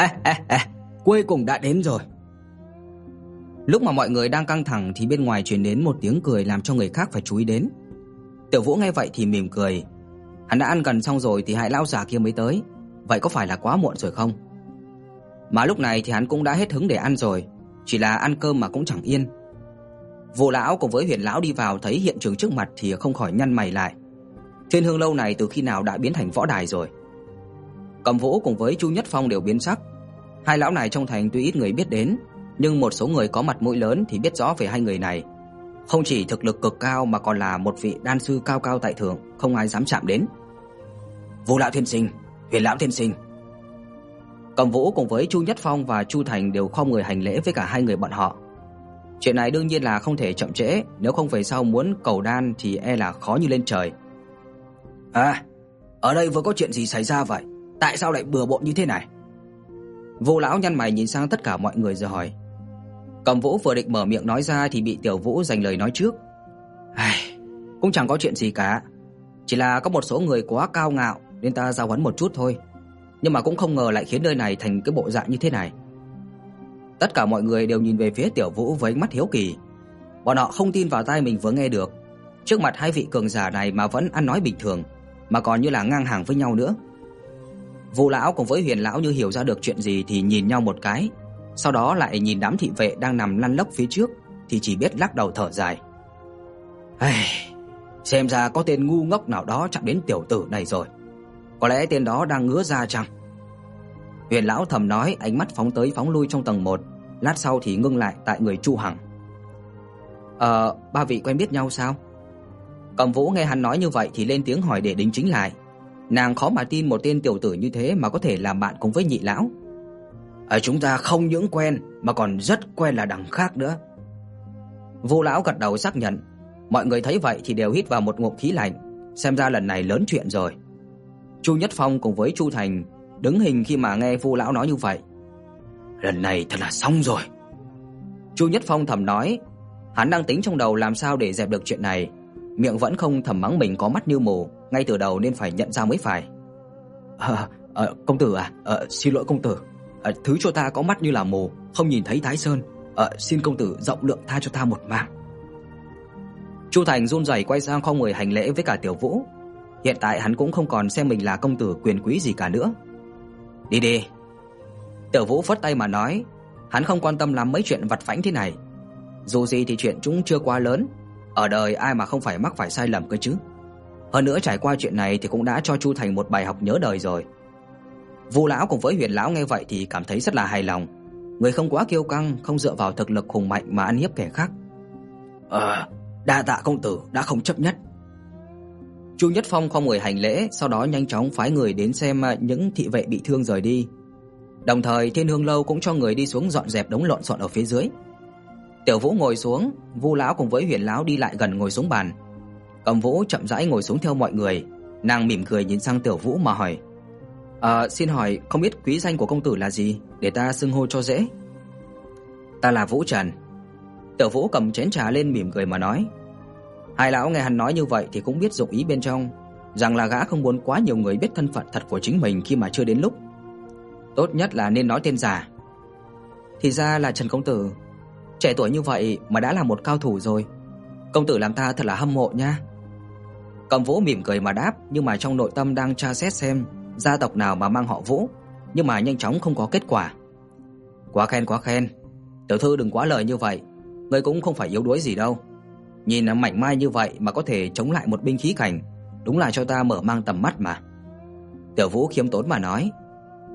À, à, à, cuối cùng đã đến rồi. Lúc mà mọi người đang căng thẳng thì bên ngoài truyền đến một tiếng cười làm cho người khác phải chú ý đến. Tiểu Vũ nghe vậy thì mỉm cười. Hắn đã ăn gần xong rồi thì hai lão già kia mới tới, vậy có phải là quá muộn rồi không? Mà lúc này thì hắn cũng đã hết hứng để ăn rồi, chỉ là ăn cơm mà cũng chẳng yên. Vô lão cùng với Huyền lão đi vào thấy hiện trường trước mặt thì không khỏi nhăn mày lại. Thiên Hương lâu này từ khi nào đã biến thành võ đài rồi? Cầm Vũ cùng với Chu Nhất Phong đều biến sắc. Hai lão này trong thành tuy ít người biết đến, nhưng một số người có mặt mũi lớn thì biết rõ về hai người này. Không chỉ thực lực cực cao mà còn là một vị đan sư cao cao tại thượng, không ai dám chạm đến. Vô lão thiên sinh, Huyền lão thiên sinh. Cầm Vũ cùng với Chu Nhất Phong và Chu Thành đều khom người hành lễ với cả hai người bọn họ. Chuyện này đương nhiên là không thể chậm trễ, nếu không về sau muốn cầu đan thì e là khó như lên trời. À, ở đây vừa có chuyện gì xảy ra vậy? Tại sao lại bừa bộn như thế này? Vô lão nhăn mày nhìn sang tất cả mọi người rồi hỏi. Cầm Vũ vừa định mở miệng nói ra thì bị Tiểu Vũ giành lời nói trước. Ai, cũng chẳng có chuyện gì cả, chỉ là có một số người quá cao ngạo nên ta giao huấn một chút thôi. Nhưng mà cũng không ngờ lại khiến nơi này thành cái bộ dạng như thế này. Tất cả mọi người đều nhìn về phía Tiểu Vũ với ánh mắt hiếu kỳ. Bọn họ không tin vào tai mình vừa nghe được. Trước mặt hai vị cường giả này mà vẫn ăn nói bình thường, mà còn như là ngang hàng với nhau nữa. Vũ lão cùng với Huyền lão như hiểu ra được chuyện gì thì nhìn nhau một cái, sau đó lại nhìn đám thị vệ đang nằm lăn lóc phía trước thì chỉ biết lắc đầu thở dài. Ai, xem ra có tên ngu ngốc nào đó chạm đến tiểu tử này rồi. Có lẽ tên đó đang ngứa ra chăng? Huyền lão thầm nói, ánh mắt phóng tới phóng lui trong tầng 1, lát sau thì ngưng lại tại người Chu Hằng. "Ờ, ba vị quen biết nhau sao?" Cầm Vũ nghe hắn nói như vậy thì lên tiếng hỏi để đính chính lại. Nàng khó mà tin một tên tiểu tử như thế mà có thể làm bạn cùng với nhị lão. "Ở chúng ta không những quen mà còn rất quen là đằng khác nữa." Vô lão gật đầu xác nhận. Mọi người thấy vậy thì đều hít vào một ngụm khí lạnh, xem ra lần này lớn chuyện rồi. Chu Nhất Phong cùng với Chu Thành đứng hình khi mà nghe Vu lão nói như vậy. Lần này thật là xong rồi. Chu Nhất Phong thầm nói, hắn đang tính trong đầu làm sao để dẹp được chuyện này, miệng vẫn không thầm mắng mình có mắt như mù, ngay từ đầu nên phải nhận ra mới phải. À, à, công tử à, à, xin lỗi công tử. À, thứ cho ta có mắt như là mù, không nhìn thấy Thái Sơn. À, xin công tử rộng lượng tha cho ta một mạng." Chu Thành run rẩy quay sang không người hành lễ với cả Tiểu Vũ. Hiện tại hắn cũng không còn xem mình là công tử quyền quý gì cả nữa. "Đi đi." Tiểu Vũ phất tay mà nói, hắn không quan tâm lắm mấy chuyện vặt vãnh thế này. Dù gì thì chuyện chúng chưa quá lớn, ở đời ai mà không phải mắc phải sai lầm cơ chứ. Hơn nữa trải qua chuyện này thì cũng đã cho Chu Thành một bài học nhớ đời rồi. Vu lão cùng với Huyền lão nghe vậy thì cảm thấy rất là hài lòng. Người không quá kiêu căng, không dựa vào thực lực hùng mạnh mà ăn hiếp kẻ khác. Ờ, đa tạ công tử đã không chấp nhất. Chu Nhất Phong không người hành lễ, sau đó nhanh chóng phái người đến xem những thị vệ bị thương rời đi. Đồng thời Thiên Hương lâu cũng cho người đi xuống dọn dẹp đống lộn xộn ở phía dưới. Tiểu Vũ ngồi xuống, Vu lão cùng với Huyền lão đi lại gần ngồi xuống bàn. Cầm Vũ chậm rãi ngồi xuống theo mọi người, nàng mỉm cười nhìn sang Tiểu Vũ mà hỏi: "À, xin hỏi không biết quý danh của công tử là gì, để ta xưng hô cho dễ?" "Ta là Vũ Trần." Tiểu Vũ cầm chén trà lên mỉm cười mà nói. Hai lão nghe hắn nói như vậy thì cũng biết dụng ý bên trong, rằng là gã không muốn quá nhiều người biết thân phận thật của chính mình khi mà chưa đến lúc. Tốt nhất là nên nói tên giả. Thì ra là Trần công tử, trẻ tuổi như vậy mà đã là một cao thủ rồi. Công tử làm ta thật là hâm mộ nha. Cầm Vũ mỉm cười mà đáp, nhưng mà trong nội tâm đang tra xét xem gia tộc nào mà mang họ Vũ, nhưng mà nhanh chóng không có kết quả. Quá khen quá khen. Tiểu thư đừng quá lời như vậy, ngươi cũng không phải yếu đuối gì đâu. Nhìn nó mạnh mai như vậy mà có thể chống lại một binh khí cảnh, đúng là cho ta mở mang tầm mắt mà. Tiểu Vũ khiêm tốn mà nói.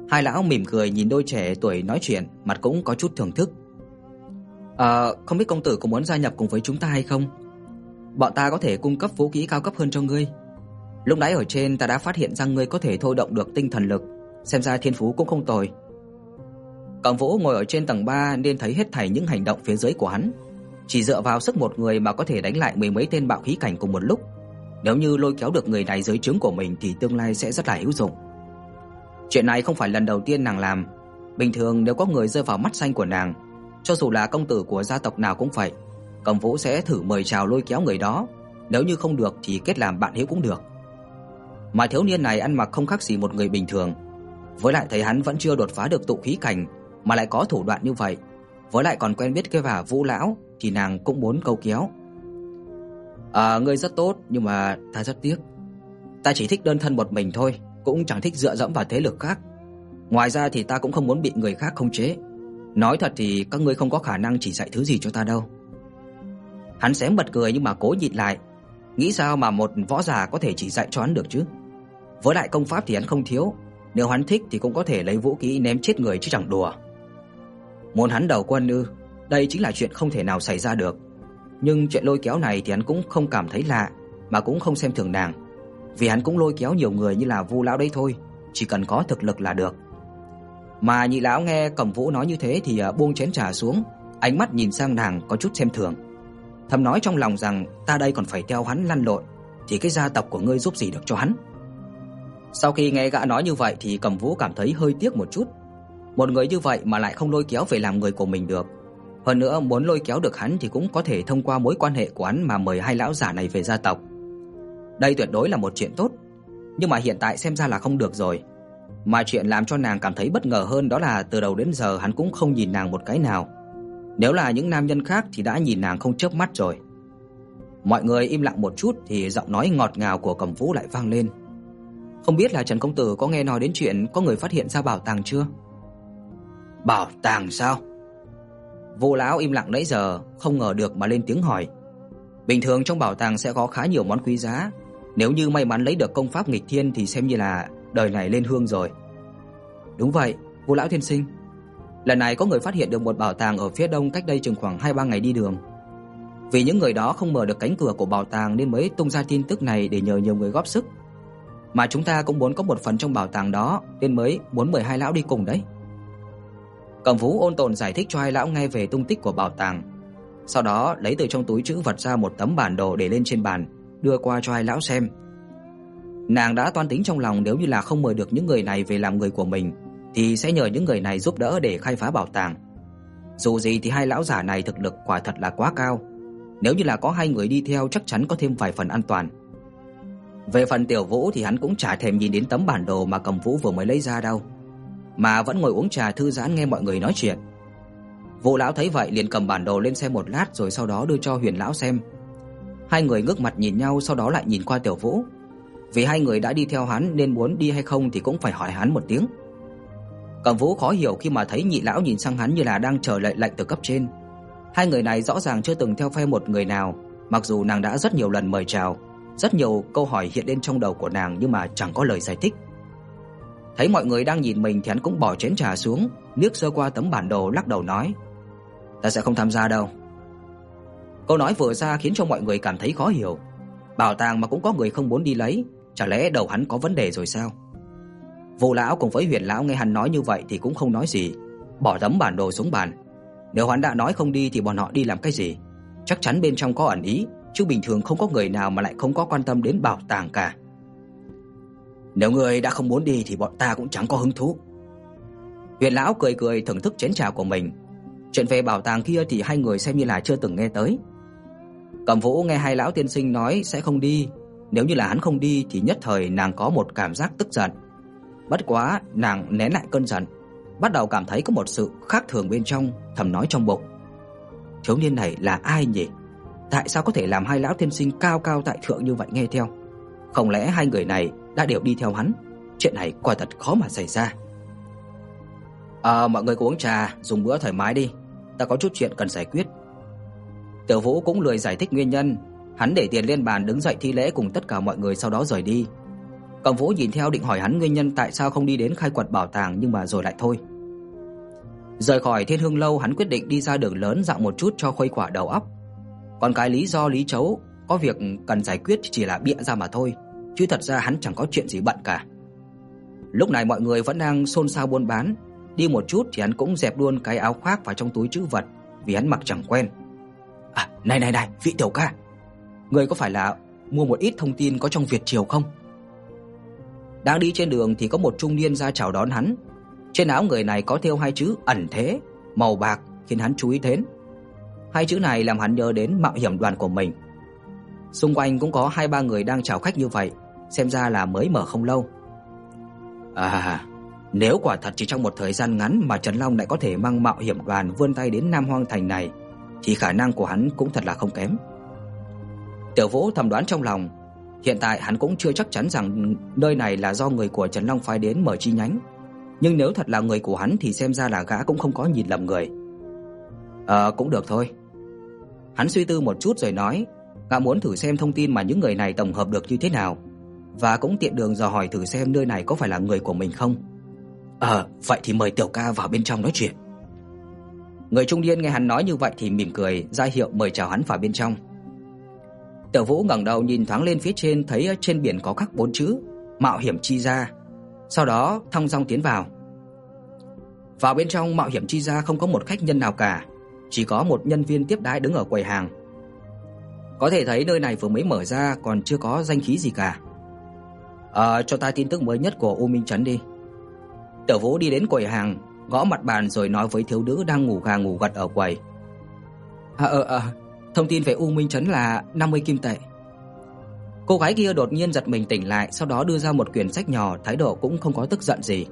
Hai lão mỉm cười nhìn đôi trẻ tuổi nói chuyện, mặt cũng có chút thưởng thức. "Ờ, không biết công tử có muốn gia nhập cùng với chúng ta hay không? Bọn ta có thể cung cấp vũ khí cao cấp hơn cho ngươi. Lúc nãy ở trên ta đã phát hiện rằng ngươi có thể thôi động được tinh thần lực, xem ra thiên phú cũng không tồi." Cẩm Vũ ngồi ở trên tầng 3 nên thấy hết thảy những hành động phía dưới của hắn. Chỉ dựa vào sức một người mà có thể đánh lại mười mấy tên bạo khí cảnh cùng một lúc. Nếu như lôi kéo được người này dưới trướng của mình thì tương lai sẽ rất là hữu dụng. Chuyện này không phải lần đầu tiên nàng làm, bình thường nếu có người rơi vào mắt xanh của nàng, cho dù là công tử của gia tộc nào cũng vậy, Cầm Vũ sẽ thử mời chào lôi kéo người đó, nếu như không được thì kết làm bạn hữu cũng được. Mà thiếu niên này ăn mặc không khác gì một người bình thường. Với lại thấy hắn vẫn chưa đột phá được tụ khí cảnh mà lại có thủ đoạn như vậy, với lại còn quen biết cái bà Vũ lão thì nàng cũng muốn câu kéo. "À, ngươi rất tốt, nhưng mà ta rất tiếc. Ta chỉ thích đơn thân một mình thôi, cũng chẳng thích dựa dẫm vào thế lực khác. Ngoài ra thì ta cũng không muốn bị người khác khống chế. Nói thật thì các ngươi không có khả năng chỉ dạy thứ gì cho ta đâu." Hắn xém bật cười nhưng mà cố nhịn lại, nghĩ sao mà một võ giả có thể chỉ dạy cho hắn được chứ? Với lại công pháp thì hắn không thiếu, nếu hắn thích thì cũng có thể lấy vũ khí ném chết người chứ chẳng đùa. Muốn hắn đầu quân ư? Đây chính là chuyện không thể nào xảy ra được. Nhưng chuyện lôi kéo này thì hắn cũng không cảm thấy lạ, mà cũng không xem thường nàng, vì hắn cũng lôi kéo nhiều người như là Vu lão đấy thôi, chỉ cần có thực lực là được. Mà nhị lão nghe Cẩm Vũ nói như thế thì à, buông chén trà xuống, ánh mắt nhìn sang nàng có chút xem thường. Thầm nói trong lòng rằng ta đây còn phải theo hắn lăn lộn, thì cái gia tộc của ngươi giúp gì được cho hắn. Sau khi nghe gã nói như vậy thì Cẩm Vũ cảm thấy hơi tiếc một chút. Một người như vậy mà lại không lôi kéo về làm người của mình được. Hơn nữa muốn lôi kéo được hắn thì cũng có thể thông qua mối quan hệ của hắn mà mời hai lão giả này về gia tộc. Đây tuyệt đối là một chuyện tốt, nhưng mà hiện tại xem ra là không được rồi. Mà chuyện làm cho nàng cảm thấy bất ngờ hơn đó là từ đầu đến giờ hắn cũng không nhìn nàng một cái nào. Nếu là những nam nhân khác thì đã nhìn nàng không chớp mắt rồi. Mọi người im lặng một chút thì giọng nói ngọt ngào của Cẩm Vũ lại vang lên. Không biết là Trần công tử có nghe nói đến chuyện có người phát hiện ra bảo tàng chưa? Bảo tàng sao? Vô lão im lặng nãy giờ, không ngờ được mà lên tiếng hỏi. Bình thường trong bảo tàng sẽ có khá nhiều món quý giá, nếu như may mắn lấy được công pháp nghịch thiên thì xem như là đời này lên hương rồi. Đúng vậy, Vô lão thiên sinh. Lần này có người phát hiện được một bảo tàng ở phía đông cách đây chừng khoảng 2-3 ngày đi đường. Vì những người đó không mở được cánh cửa của bảo tàng nên mới tung ra tin tức này để nhờ nhiều người góp sức mà chúng ta cũng muốn có một phần trong bảo tàng đó nên mới muốn mời hai lão đi cùng đấy." Cẩm Vũ ôn tồn giải thích cho hai lão nghe về tung tích của bảo tàng. Sau đó lấy từ trong túi trữ vật ra một tấm bản đồ để lên trên bàn, đưa qua cho hai lão xem. Nàng đã toán tính trong lòng nếu như là không mời được những người này về làm người của mình thì sẽ nhờ những người này giúp đỡ để khai phá bảo tàng. Dù gì thì hai lão giả này thực lực quả thật là quá cao, nếu như là có hai người đi theo chắc chắn có thêm vài phần an toàn. Về phần Tiểu Vũ thì hắn cũng chả thèm nhìn đến tấm bản đồ mà Cầm Vũ vừa mới lấy ra đâu, mà vẫn ngồi uống trà thư giãn nghe mọi người nói chuyện. Vũ lão thấy vậy liền cầm bản đồ lên xem một lát rồi sau đó đưa cho Huyền lão xem. Hai người ngước mặt nhìn nhau sau đó lại nhìn qua Tiểu Vũ. Vì hai người đã đi theo hắn nên muốn đi hay không thì cũng phải hỏi hắn một tiếng. Cầm Vũ khó hiểu khi mà thấy nhị lão nhìn sang hắn như là đang chờ lệnh lệnh từ cấp trên. Hai người này rõ ràng chưa từng theo phe một người nào, mặc dù nàng đã rất nhiều lần mời chào, rất nhiều câu hỏi hiện lên trong đầu của nàng nhưng mà chẳng có lời giải thích. Thấy mọi người đang nhìn mình thì hắn cũng bỏ chén trà xuống, liếc sơ qua tấm bản đồ lắc đầu nói: "Ta sẽ không tham gia đâu." Câu nói vừa ra khiến cho mọi người cảm thấy khó hiểu. Bảo tàng mà cũng có người không muốn đi lấy, chả lẽ đầu hắn có vấn đề rồi sao? Vô lão cùng với Huyền lão nghe hắn nói như vậy thì cũng không nói gì, bỏ tấm bản đồ xuống bàn. Nếu hắn đã nói không đi thì bọn họ đi làm cái gì? Chắc chắn bên trong có ẩn ý, chứ bình thường không có người nào mà lại không có quan tâm đến bảo tàng cả. Nếu người đã không muốn đi thì bọn ta cũng chẳng có hứng thú. Huyền lão cười cười thưởng thức chén trà của mình. Chuyện về bảo tàng kia thì hai người xem như là chưa từng nghe tới. Cẩm Vũ nghe hai lão tiên sinh nói sẽ không đi, nếu như là hắn không đi thì nhất thời nàng có một cảm giác tức giận. Bất quá, nàng nén lại cơn giận, bắt đầu cảm thấy có một sự khác thường bên trong, thầm nói trong bụng. Thiếu niên này là ai nhỉ? tại sao có thể làm hai lão tiên sinh cao cao tại thượng như vậy nghe theo? Không lẽ hai người này đã đều đi theo hắn? Chuyện này quả thật khó mà xảy ra. À, mọi người uống trà, dùng bữa thoải mái đi, ta có chút chuyện cần giải quyết. Tiểu Vũ cũng lười giải thích nguyên nhân, hắn để tiền lên bàn đứng dậy thi lễ cùng tất cả mọi người sau đó rời đi. Cầm Vũ nhìn theo định hỏi hắn nguyên nhân tại sao không đi đến khai quật bảo tàng nhưng mà rồi lại thôi. Rời khỏi Thiên Hương lâu, hắn quyết định đi ra đường lớn dạo một chút cho khuây khỏa đầu óc. Còn cái lý do Lý Chấu có việc cần giải quyết chỉ là bịa ra mà thôi, chứ thật ra hắn chẳng có chuyện gì bận cả. Lúc này mọi người vẫn đang xôn xao buôn bán, đi một chút thì hắn cũng dẹp luôn cái áo khoác vào trong túi trữ vật vì hắn mặc chẳng quen. À, này này này, vị tiểu ca, người có phải là mua một ít thông tin có trong Việt Triều không? Đang đi trên đường thì có một trung niên ra chào đón hắn. Trên áo người này có thêu hai chữ ẩn thế, màu bạc khiến hắn chú ý đến. Hai chữ này làm hắn nhớ đến mạo hiểm đoàn của mình. Xung quanh cũng có hai ba người đang chào khách như vậy, xem ra là mới mở không lâu. À, Nếu quả thật chỉ trong một thời gian ngắn mà Trần Long lại có thể mang mạo hiểm đoàn vươn tay đến Nam Hoang thành này thì khả năng của hắn cũng thật là không kém. Tiểu Vũ thầm đoán trong lòng, hiện tại hắn cũng chưa chắc chắn rằng nơi này là do người của Trần Long phái đến mở chi nhánh, nhưng nếu thật là người của hắn thì xem ra là gã cũng không có nhìn lầm người. Ờ cũng được thôi. Hắn suy tư một chút rồi nói, gã muốn thử xem thông tin mà những người này tổng hợp được như thế nào và cũng tiện đường dò hỏi thử xem nơi này có phải là người của mình không. Ờ, vậy thì mời tiểu ca vào bên trong nói chuyện. Người trung niên nghe hắn nói như vậy thì mỉm cười, ra hiệu mời chào hắn vào bên trong. Tiểu Vũ ngẩng đầu nhìn thoáng lên phía trên thấy trên biển có khắc bốn chữ Mạo hiểm chi gia. Sau đó thong dong tiến vào. Vào bên trong Mạo hiểm chi gia không có một khách nhân nào cả, chỉ có một nhân viên tiếp đãi đứng ở quầy hàng. Có thể thấy nơi này vừa mới mở ra còn chưa có danh khí gì cả. Ờ cho ta tin tức mới nhất của U Minh trấn đi. Tiểu Vũ đi đến quầy hàng, gõ mặt bàn rồi nói với thiếu nữ đang ngủ gà ngủ gật ở quầy. "À ờ ờ, ờ thông tin về U Minh trấn là 50 kim tệ." Cô gái kia đột nhiên giật mình tỉnh lại, sau đó đưa ra một quyển sách nhỏ, thái độ cũng không có tức giận gì.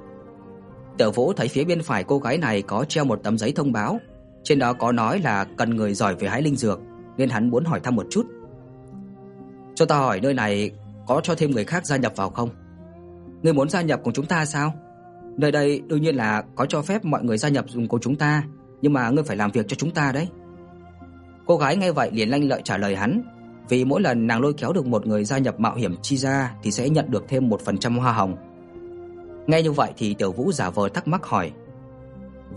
Tiểu Vũ thấy phía bên phải cô gái này có treo một tấm giấy thông báo, trên đó có nói là cần người giỏi về hái linh dược, nên hắn muốn hỏi thăm một chút. "Cho ta hỏi nơi này có cho thêm người khác gia nhập vào không? Ngươi muốn gia nhập cùng chúng ta sao?" Nơi đây đương nhiên là có cho phép mọi người gia nhập dùng của chúng ta, nhưng mà ngươi phải làm việc cho chúng ta đấy." Cô gái nghe vậy liền lanh lợi trả lời hắn, vì mỗi lần nàng lôi kéo được một người gia nhập mạo hiểm chi gia thì sẽ nhận được thêm 1% hoa hồng. Nghe như vậy thì Tiểu Vũ giả vờ thắc mắc hỏi: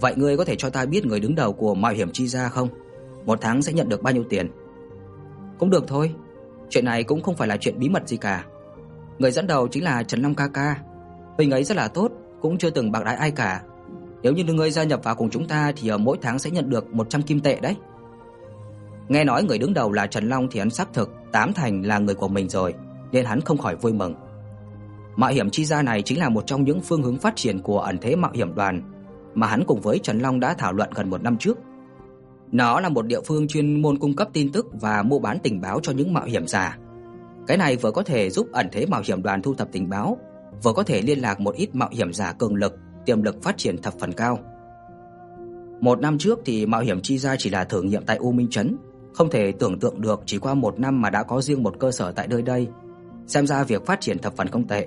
"Vậy ngươi có thể cho ta biết người đứng đầu của mạo hiểm chi gia không? Một tháng sẽ nhận được bao nhiêu tiền?" "Cũng được thôi, chuyện này cũng không phải là chuyện bí mật gì cả. Người dẫn đầu chính là Trần Long ca ca. Huynh ấy rất là tốt, cũng chưa từng bạc đãi ai cả. Nếu như ngươi gia nhập vào cùng chúng ta thì mỗi tháng sẽ nhận được 100 kim tệ đấy." Nghe nói người đứng đầu là Trần Long thì hắn xác thực tám thành là người của mình rồi, nên hắn không khỏi vui mừng. Mạo hiểm chi gia này chính là một trong những phương hướng phát triển của ẩn thế mạo hiểm đoàn mà hắn cùng với Trần Long đã thảo luận gần một năm trước. Nó là một địa phương chuyên môn cung cấp tin tức và mua bán tình báo cho những mạo hiểm giả. Cái này vừa có thể giúp ẩn thế mạo hiểm đoàn thu thập tình báo, vừa có thể liên lạc một ít mạo hiểm giả cường lực, tiềm lực phát triển thập phần cao. Một năm trước thì mạo hiểm chi gia chỉ là thử nghiệm tại U Minh trấn, không thể tưởng tượng được chỉ qua một năm mà đã có riêng một cơ sở tại nơi đây. Xem ra việc phát triển thập phần không tệ.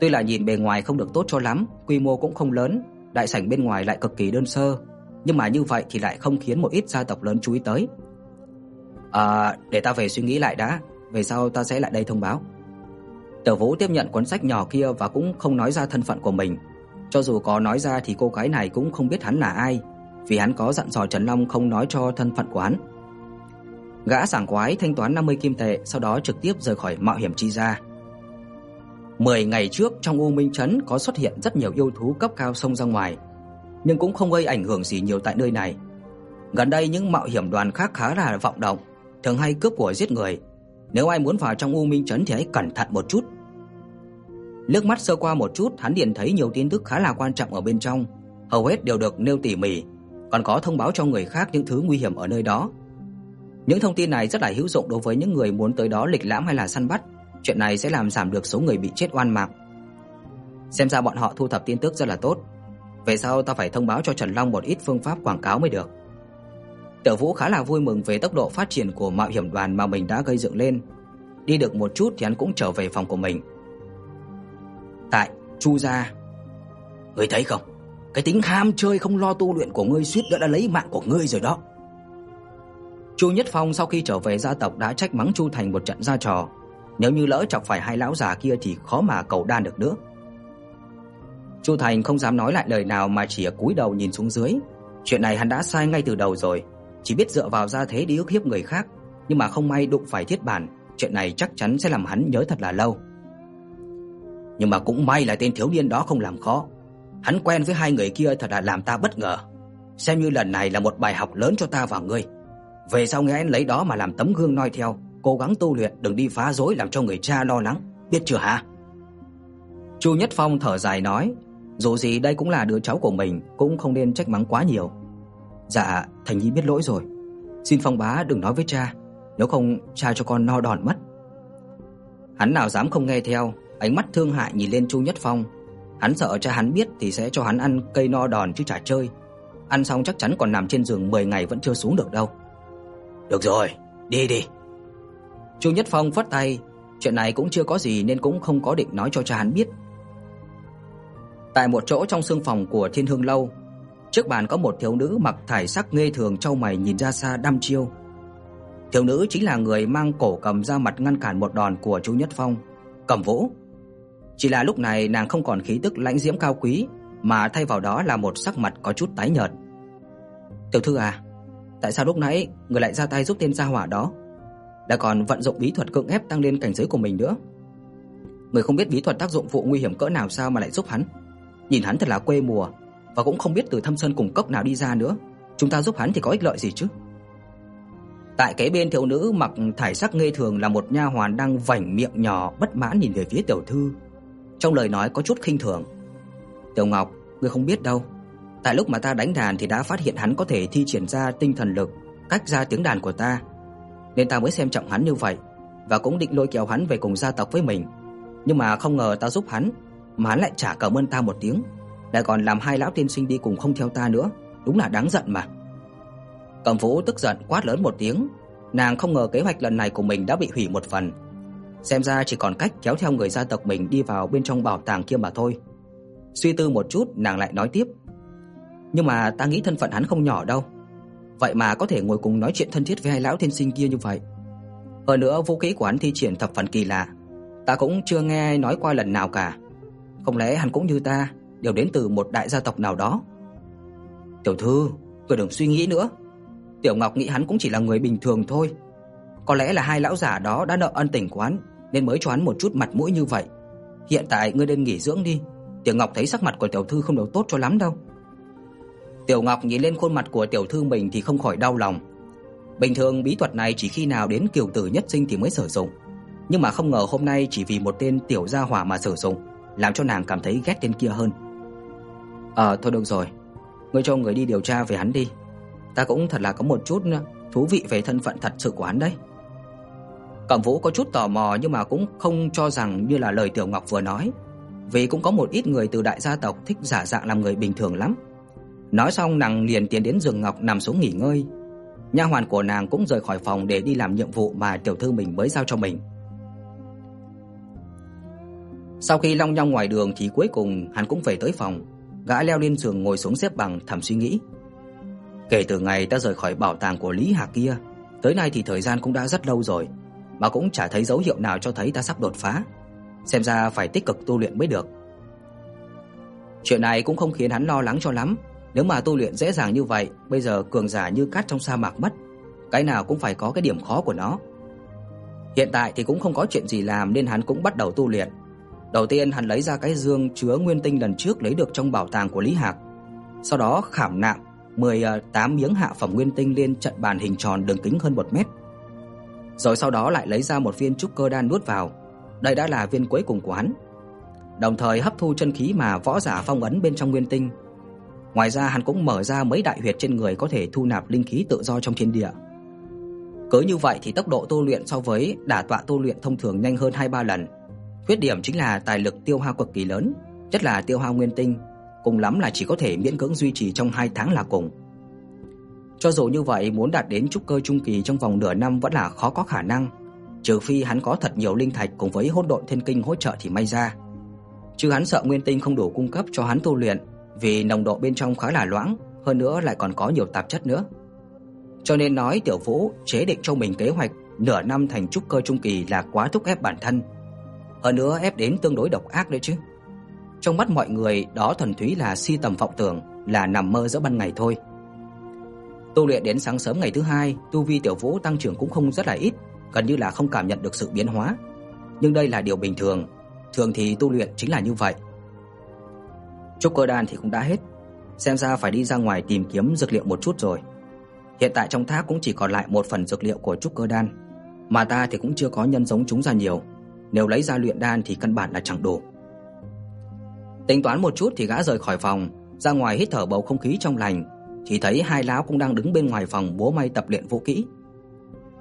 Tuy là nhìn bề ngoài không được tốt cho lắm, quy mô cũng không lớn, đại sảnh bên ngoài lại cực kỳ đơn sơ, nhưng mà như vậy thì lại không khiến một ít gia tộc lớn chú ý tới. À, để ta về suy nghĩ lại đã, về sau ta sẽ lại đây thông báo. Tiểu Vũ tiếp nhận cuốn sách nhỏ kia và cũng không nói ra thân phận của mình. Cho dù có nói ra thì cô gái này cũng không biết hắn là ai, vì hắn có dặn dò Trần Long không nói cho thân phận của hắn. Gã sảng khoái thanh toán 50 kim tệ, sau đó trực tiếp rời khỏi mạo hiểm chi gia. 10 ngày trước trong U Minh trấn có xuất hiện rất nhiều yêu thú cấp cao xông ra ngoài, nhưng cũng không gây ảnh hưởng gì nhiều tại nơi này. Gần đây những mạo hiểm đoàn khác khá là vọng động, thường hay cướp của giết người. Nếu ai muốn vào trong U Minh trấn thì hãy cẩn thận một chút. Liếc mắt sơ qua một chút, hắn liền thấy nhiều tin tức khá là quan trọng ở bên trong, hầu hết đều được nêu tỉ mỉ, còn có thông báo cho người khác những thứ nguy hiểm ở nơi đó. Những thông tin này rất là hữu dụng đối với những người muốn tới đó lịch lãm hay là săn bắt, chuyện này sẽ làm giảm được số người bị chết oan mạng. Xem ra bọn họ thu thập tin tức rất là tốt. Về sau ta phải thông báo cho Trần Long một ít phương pháp quảng cáo mới được. Tiểu Vũ khá là vui mừng về tốc độ phát triển của mạo hiểm đoàn mà mình đã gây dựng lên. Đi được một chút thì hắn cũng trở về phòng của mình. Tại Chu gia. Ngươi thấy không? Cái tính ham chơi không lo tu luyện của ngươi suýt nữa đã lấy mạng của ngươi rồi đó. Chu Nhất Phong sau khi trở về gia tộc đã trách mắng Chu Thành một trận ra trò, nếu như lỡ chọc phải hai lão già kia thì khó mà cầu đan được nữa. Chu Thành không dám nói lại lời nào mà chỉ cúi đầu nhìn xuống dưới. Chuyện này hắn đã sai ngay từ đầu rồi, chỉ biết dựa vào gia thế đi ức hiếp người khác, nhưng mà không may đụng phải Thiết Bản, chuyện này chắc chắn sẽ làm hắn nhớ thật là lâu. Nhưng mà cũng may là tên thiếu niên đó không làm khó. Hắn quen với hai người kia thật là làm ta bất ngờ. Xem như lần này là một bài học lớn cho ta và ngươi. Về sau nghe anh lấy đó mà làm tấm gương noi theo, cố gắng tu luyện, đừng đi phá rối làm cho người cha lo lắng, biết chưa hả? Chu Nhất Phong thở dài nói, dù gì đây cũng là đứa cháu của mình, cũng không nên trách mắng quá nhiều. Dạ, Thành Nhi biết lỗi rồi. Xin Phong bá đừng nói với cha, nếu không cha cho con no đòn mất. Hắn nào dám không nghe theo, ánh mắt thương hại nhìn lên Chu Nhất Phong. Hắn sợ cha hắn biết thì sẽ cho hắn ăn cây no đòn chứ chả chơi. Ăn xong chắc chắn còn nằm trên giường 10 ngày vẫn chưa xuống được đâu. Được rồi, đi đi. Chu Nhất Phong phất tay, chuyện này cũng chưa có gì nên cũng không có định nói cho cha hắn biết. Tại một chỗ trong sương phòng của Thiên Hương lâu, trước bàn có một thiếu nữ mặc thải sắc nghê thường chau mày nhìn ra xa đăm chiêu. Thiếu nữ chính là người mang cổ cầm ra mặt ngăn cản một đòn của Chu Nhất Phong, Cẩm Vũ. Chỉ là lúc này nàng không còn khí tức lãnh diễm cao quý, mà thay vào đó là một sắc mặt có chút tái nhợt. "Tiểu thư à, tại sao lúc nãy người lại ra tay giúp tên gia hỏa đó? Lại còn vận dụng bí thuật cưỡng ép tăng lên cảnh giới của mình nữa? Người không biết bí thuật tác dụng phụ nguy hiểm cỡ nào sao mà lại giúp hắn? Nhìn hắn thật là quê mùa, và cũng không biết từ thâm sơn cùng cốc nào đi ra nữa. Chúng ta giúp hắn thì có ích lợi gì chứ?" Tại kế bên thiếu nữ mặc thải sắc ngây thường là một nha hoàn đang vảnh miệng nhỏ bất mãn nhìn về phía tiểu thư. Trong lời nói có chút khinh thường. "Tiểu Ngọc, ngươi không biết đâu, tại lúc mà ta đánh đàn thì đã phát hiện hắn có thể thi triển ra tinh thần lực cách ra tiếng đàn của ta, nên ta mới xem trọng hắn như vậy và cũng định lôi kéo hắn về cùng gia tộc với mình. Nhưng mà không ngờ ta giúp hắn mà hắn lại trả cảm ơn ta một tiếng, lại còn làm hai lão tiên sinh đi cùng không theo ta nữa, đúng là đáng giận mà." Cẩm Vũ tức giận quát lớn một tiếng, nàng không ngờ kế hoạch lần này của mình đã bị hủy một phần. Xem ra chỉ còn cách kéo theo người gia tộc mình đi vào bên trong bảo tàng kia mà thôi. Suy tư một chút, nàng lại nói tiếp: "Nhưng mà ta nghĩ thân phận hắn không nhỏ đâu. Vậy mà có thể ngồi cùng nói chuyện thân thiết với hai lão thiên sinh kia như vậy. Hơn nữa vũ khí của hắn thi triển thập phần kỳ lạ, ta cũng chưa nghe nói qua lần nào cả. Không lẽ hắn cũng như ta, đều đến từ một đại gia tộc nào đó?" "Tiểu thư, cứ đừng suy nghĩ nữa." Tiểu Ngọc nghĩ hắn cũng chỉ là người bình thường thôi. Có lẽ là hai lão giả đó đã nợ ân tình của hắn nên mới cho hắn một chút mặt mũi như vậy. Hiện tại ngươi nên nghỉ dưỡng đi. Tiểu Ngọc thấy sắc mặt của tiểu thư không được tốt cho lắm đâu. Tiểu Ngọc nhìn lên khuôn mặt của tiểu thư mình thì không khỏi đau lòng. Bình thường bí thuật này chỉ khi nào đến kiều tử nhất sinh thì mới sử dụng, nhưng mà không ngờ hôm nay chỉ vì một tên tiểu gia hỏa mà sử dụng, làm cho nàng cảm thấy ghét tên kia hơn. Ờ thôi được rồi, ngươi cho người đi điều tra về hắn đi ta cũng thật là có một chút ờ, thú vị về thân phận thật sự của hắn đấy. Cẩm Vũ có chút tò mò nhưng mà cũng không cho rằng như là lời Tiểu Ngọc vừa nói, vì cũng có một ít người từ đại gia tộc thích giả dạng làm người bình thường lắm. Nói xong nàng liền tiến đến giường ngọc nằm xuống nghỉ ngơi. Nha hoàn của nàng cũng rời khỏi phòng để đi làm nhiệm vụ mà tiểu thư mình mới giao cho mình. Sau khi long nhong ngoài đường thì cuối cùng hắn cũng về tới phòng, gã leo lên giường ngồi xuống xếp bằng thầm suy nghĩ. Kể từ ngày ta rời khỏi bảo tàng của Lý Hà kia, tới nay thì thời gian cũng đã rất lâu rồi, mà cũng chả thấy dấu hiệu nào cho thấy ta sắp đột phá. Xem ra phải tích cực tu luyện mới được. Chuyện này cũng không khiến hắn lo lắng cho lắm, nếu mà tu luyện dễ dàng như vậy, bây giờ cường giả như cát trong sa mạc mất, cái nào cũng phải có cái điểm khó của nó. Hiện tại thì cũng không có chuyện gì làm nên hắn cũng bắt đầu tu luyện. Đầu tiên hắn lấy ra cái dương chứa nguyên tinh lần trước lấy được trong bảo tàng của Lý Hạc. Sau đó khảm nạm 18 à, miếng hạ phẩm nguyên tinh lên trận bàn hình tròn đường kính hơn 1 mét. Rồi sau đó lại lấy ra một viên trúc cơ đan nuốt vào. Đây đã là viên cuối cùng của hắn. Đồng thời hấp thu chân khí mà võ giả phong ấn bên trong nguyên tinh. Ngoài ra hắn cũng mở ra mấy đại huyệt trên người có thể thu nạp linh khí tự do trong thiên địa. Cứ như vậy thì tốc độ tu luyện so với đả tọa tu luyện thông thường nhanh hơn 2-3 lần. Khuyết điểm chính là tài lực tiêu hao cực kỳ lớn, nhất là tiêu hao nguyên tinh cùng lắm là chỉ có thể miễn cưỡng duy trì trong 2 tháng là cùng. Cho dù như vậy, muốn đạt đến trúc cơ trung kỳ trong vòng nửa năm vẫn là khó có khả năng, trừ phi hắn có thật nhiều linh thạch cùng với hỗn độn thiên kinh hỗ trợ thì may ra. Chứ hắn sợ nguyên tinh không đủ cung cấp cho hắn tu luyện, vì nồng độ bên trong khá là loãng, hơn nữa lại còn có nhiều tạp chất nữa. Cho nên nói Tiểu Vũ chế định cho mình kế hoạch nửa năm thành trúc cơ trung kỳ là quá thúc ép bản thân. Hơn nữa ép đến tương đối độc ác đấy chứ. Trong mắt mọi người, đó thuần túy là si tầm vọng tưởng, là nằm mơ giữa ban ngày thôi. Tu luyện đến sáng sớm ngày thứ hai, tu vi Tiểu Vũ tăng trưởng cũng không rất là ít, gần như là không cảm nhận được sự biến hóa. Nhưng đây là điều bình thường, thường thì tu luyện chính là như vậy. Chúc cơ đan thì cũng đã hết, xem ra phải đi ra ngoài tìm kiếm dược liệu một chút rồi. Hiện tại trong tháp cũng chỉ còn lại một phần dược liệu của trúc cơ đan, mà ta thì cũng chưa có nhân giống chúng ra nhiều, nếu lấy ra luyện đan thì căn bản là chẳng đủ. Tính toán một chút thì gã rời khỏi phòng, ra ngoài hít thở bầu không khí trong lành, thì thấy hai lão cũng đang đứng bên ngoài phòng búa may tập luyện vũ kỹ.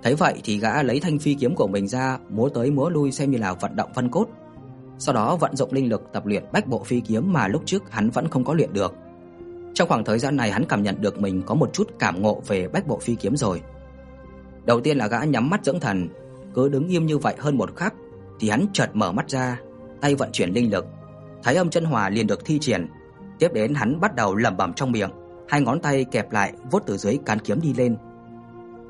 Thấy vậy thì gã lấy thanh phi kiếm của mình ra, múa tới múa lui xem như là vận động phân cốt sau đó vận dụng linh lực tập luyện Bách Bộ Phi kiếm mà lúc trước hắn vẫn không có luyện được. Trong khoảng thời gian này hắn cảm nhận được mình có một chút cảm ngộ về Bách Bộ Phi kiếm rồi. Đầu tiên là gã nhắm mắt dưỡng thần, cứ đứng im như vậy hơn một khắc thì hắn chợt mở mắt ra, tay vận chuyển linh lực, Thái Âm chân hỏa liền được thi triển. Tiếp đến hắn bắt đầu lẩm bẩm trong miệng, hai ngón tay kẹp lại vuốt từ dưới cán kiếm đi lên.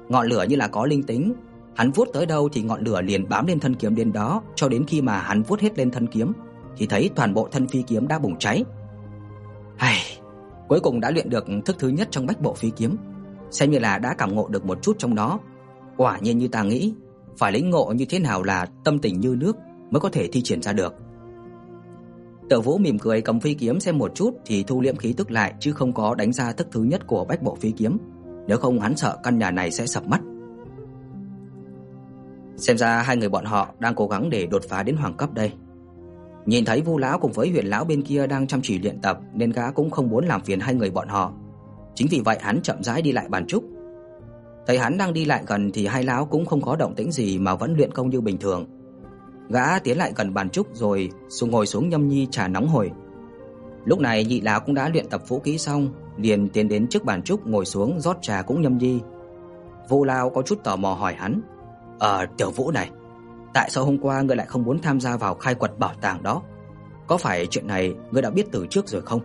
Ngọn lửa như là có linh tính, hắn vuốt tới đâu thì ngọn lửa liền bám lên thân kiếm đến đó, cho đến khi mà hắn vuốt hết lên thân kiếm thì thấy toàn bộ thân phi kiếm đã bùng cháy. Hay, cuối cùng đã luyện được thức thứ nhất trong Bách Bộ Phi kiếm, xem như là đã cảm ngộ được một chút trong đó. Quả nhiên như ta nghĩ, phải lĩnh ngộ như thế nào là tâm tình như nước mới có thể thi triển ra được. Tự Vũ mỉm cười cầm phi kiếm xem một chút thì thu liễm khí tức lại chứ không có đánh ra thức thứ nhất của Bách Bộ Phi kiếm, nếu không hắn sợ căn nhà này sẽ sập mất. Xem ra hai người bọn họ đang cố gắng để đột phá đến hoàng cấp đây. Nhìn thấy Vu lão cùng với Huyền lão bên kia đang chăm chỉ luyện tập nên gã cũng không muốn làm phiền hai người bọn họ. Chính vì vậy hắn chậm rãi đi lại bàn trúc. Thấy hắn đang đi lại gần thì hai lão cũng không có động tĩnh gì mà vẫn luyện công như bình thường. Gã tiến lại gần bàn trúc rồi xuống ngồi xuống nhâm nhi trà nóng hồi. Lúc này nhị lão cũng đã luyện tập vũ kỹ xong, liền tiến đến trước bàn trúc ngồi xuống rót trà cũng nhâm nhi. Vu lão có chút tò mò hỏi hắn: "Ờ, Tiểu Vũ này, tại sao hôm qua ngươi lại không muốn tham gia vào khai quật bảo tàng đó? Có phải chuyện này ngươi đã biết từ trước rồi không?"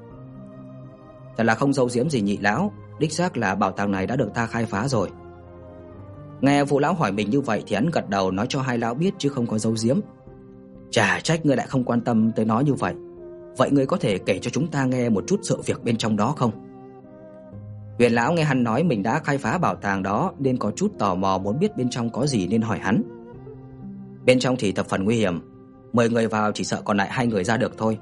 Thật là không giấu giếm gì nhị lão, đích xác là bảo tàng này đã được ta khai phá rồi. Nghe Vũ lão hỏi mình như vậy thì hắn gật đầu nói cho hai lão biết chứ không có giấu giếm. Chả trách ngươi lại không quan tâm tới nó như vậy. Vậy ngươi có thể kể cho chúng ta nghe một chút sự việc bên trong đó không? Huyền lão nghe hắn nói mình đã khai phá bảo tàng đó nên có chút tò mò muốn biết bên trong có gì nên hỏi hắn. Bên trong thì thập phần nguy hiểm, 10 người vào chỉ sợ còn lại hai người ra được thôi.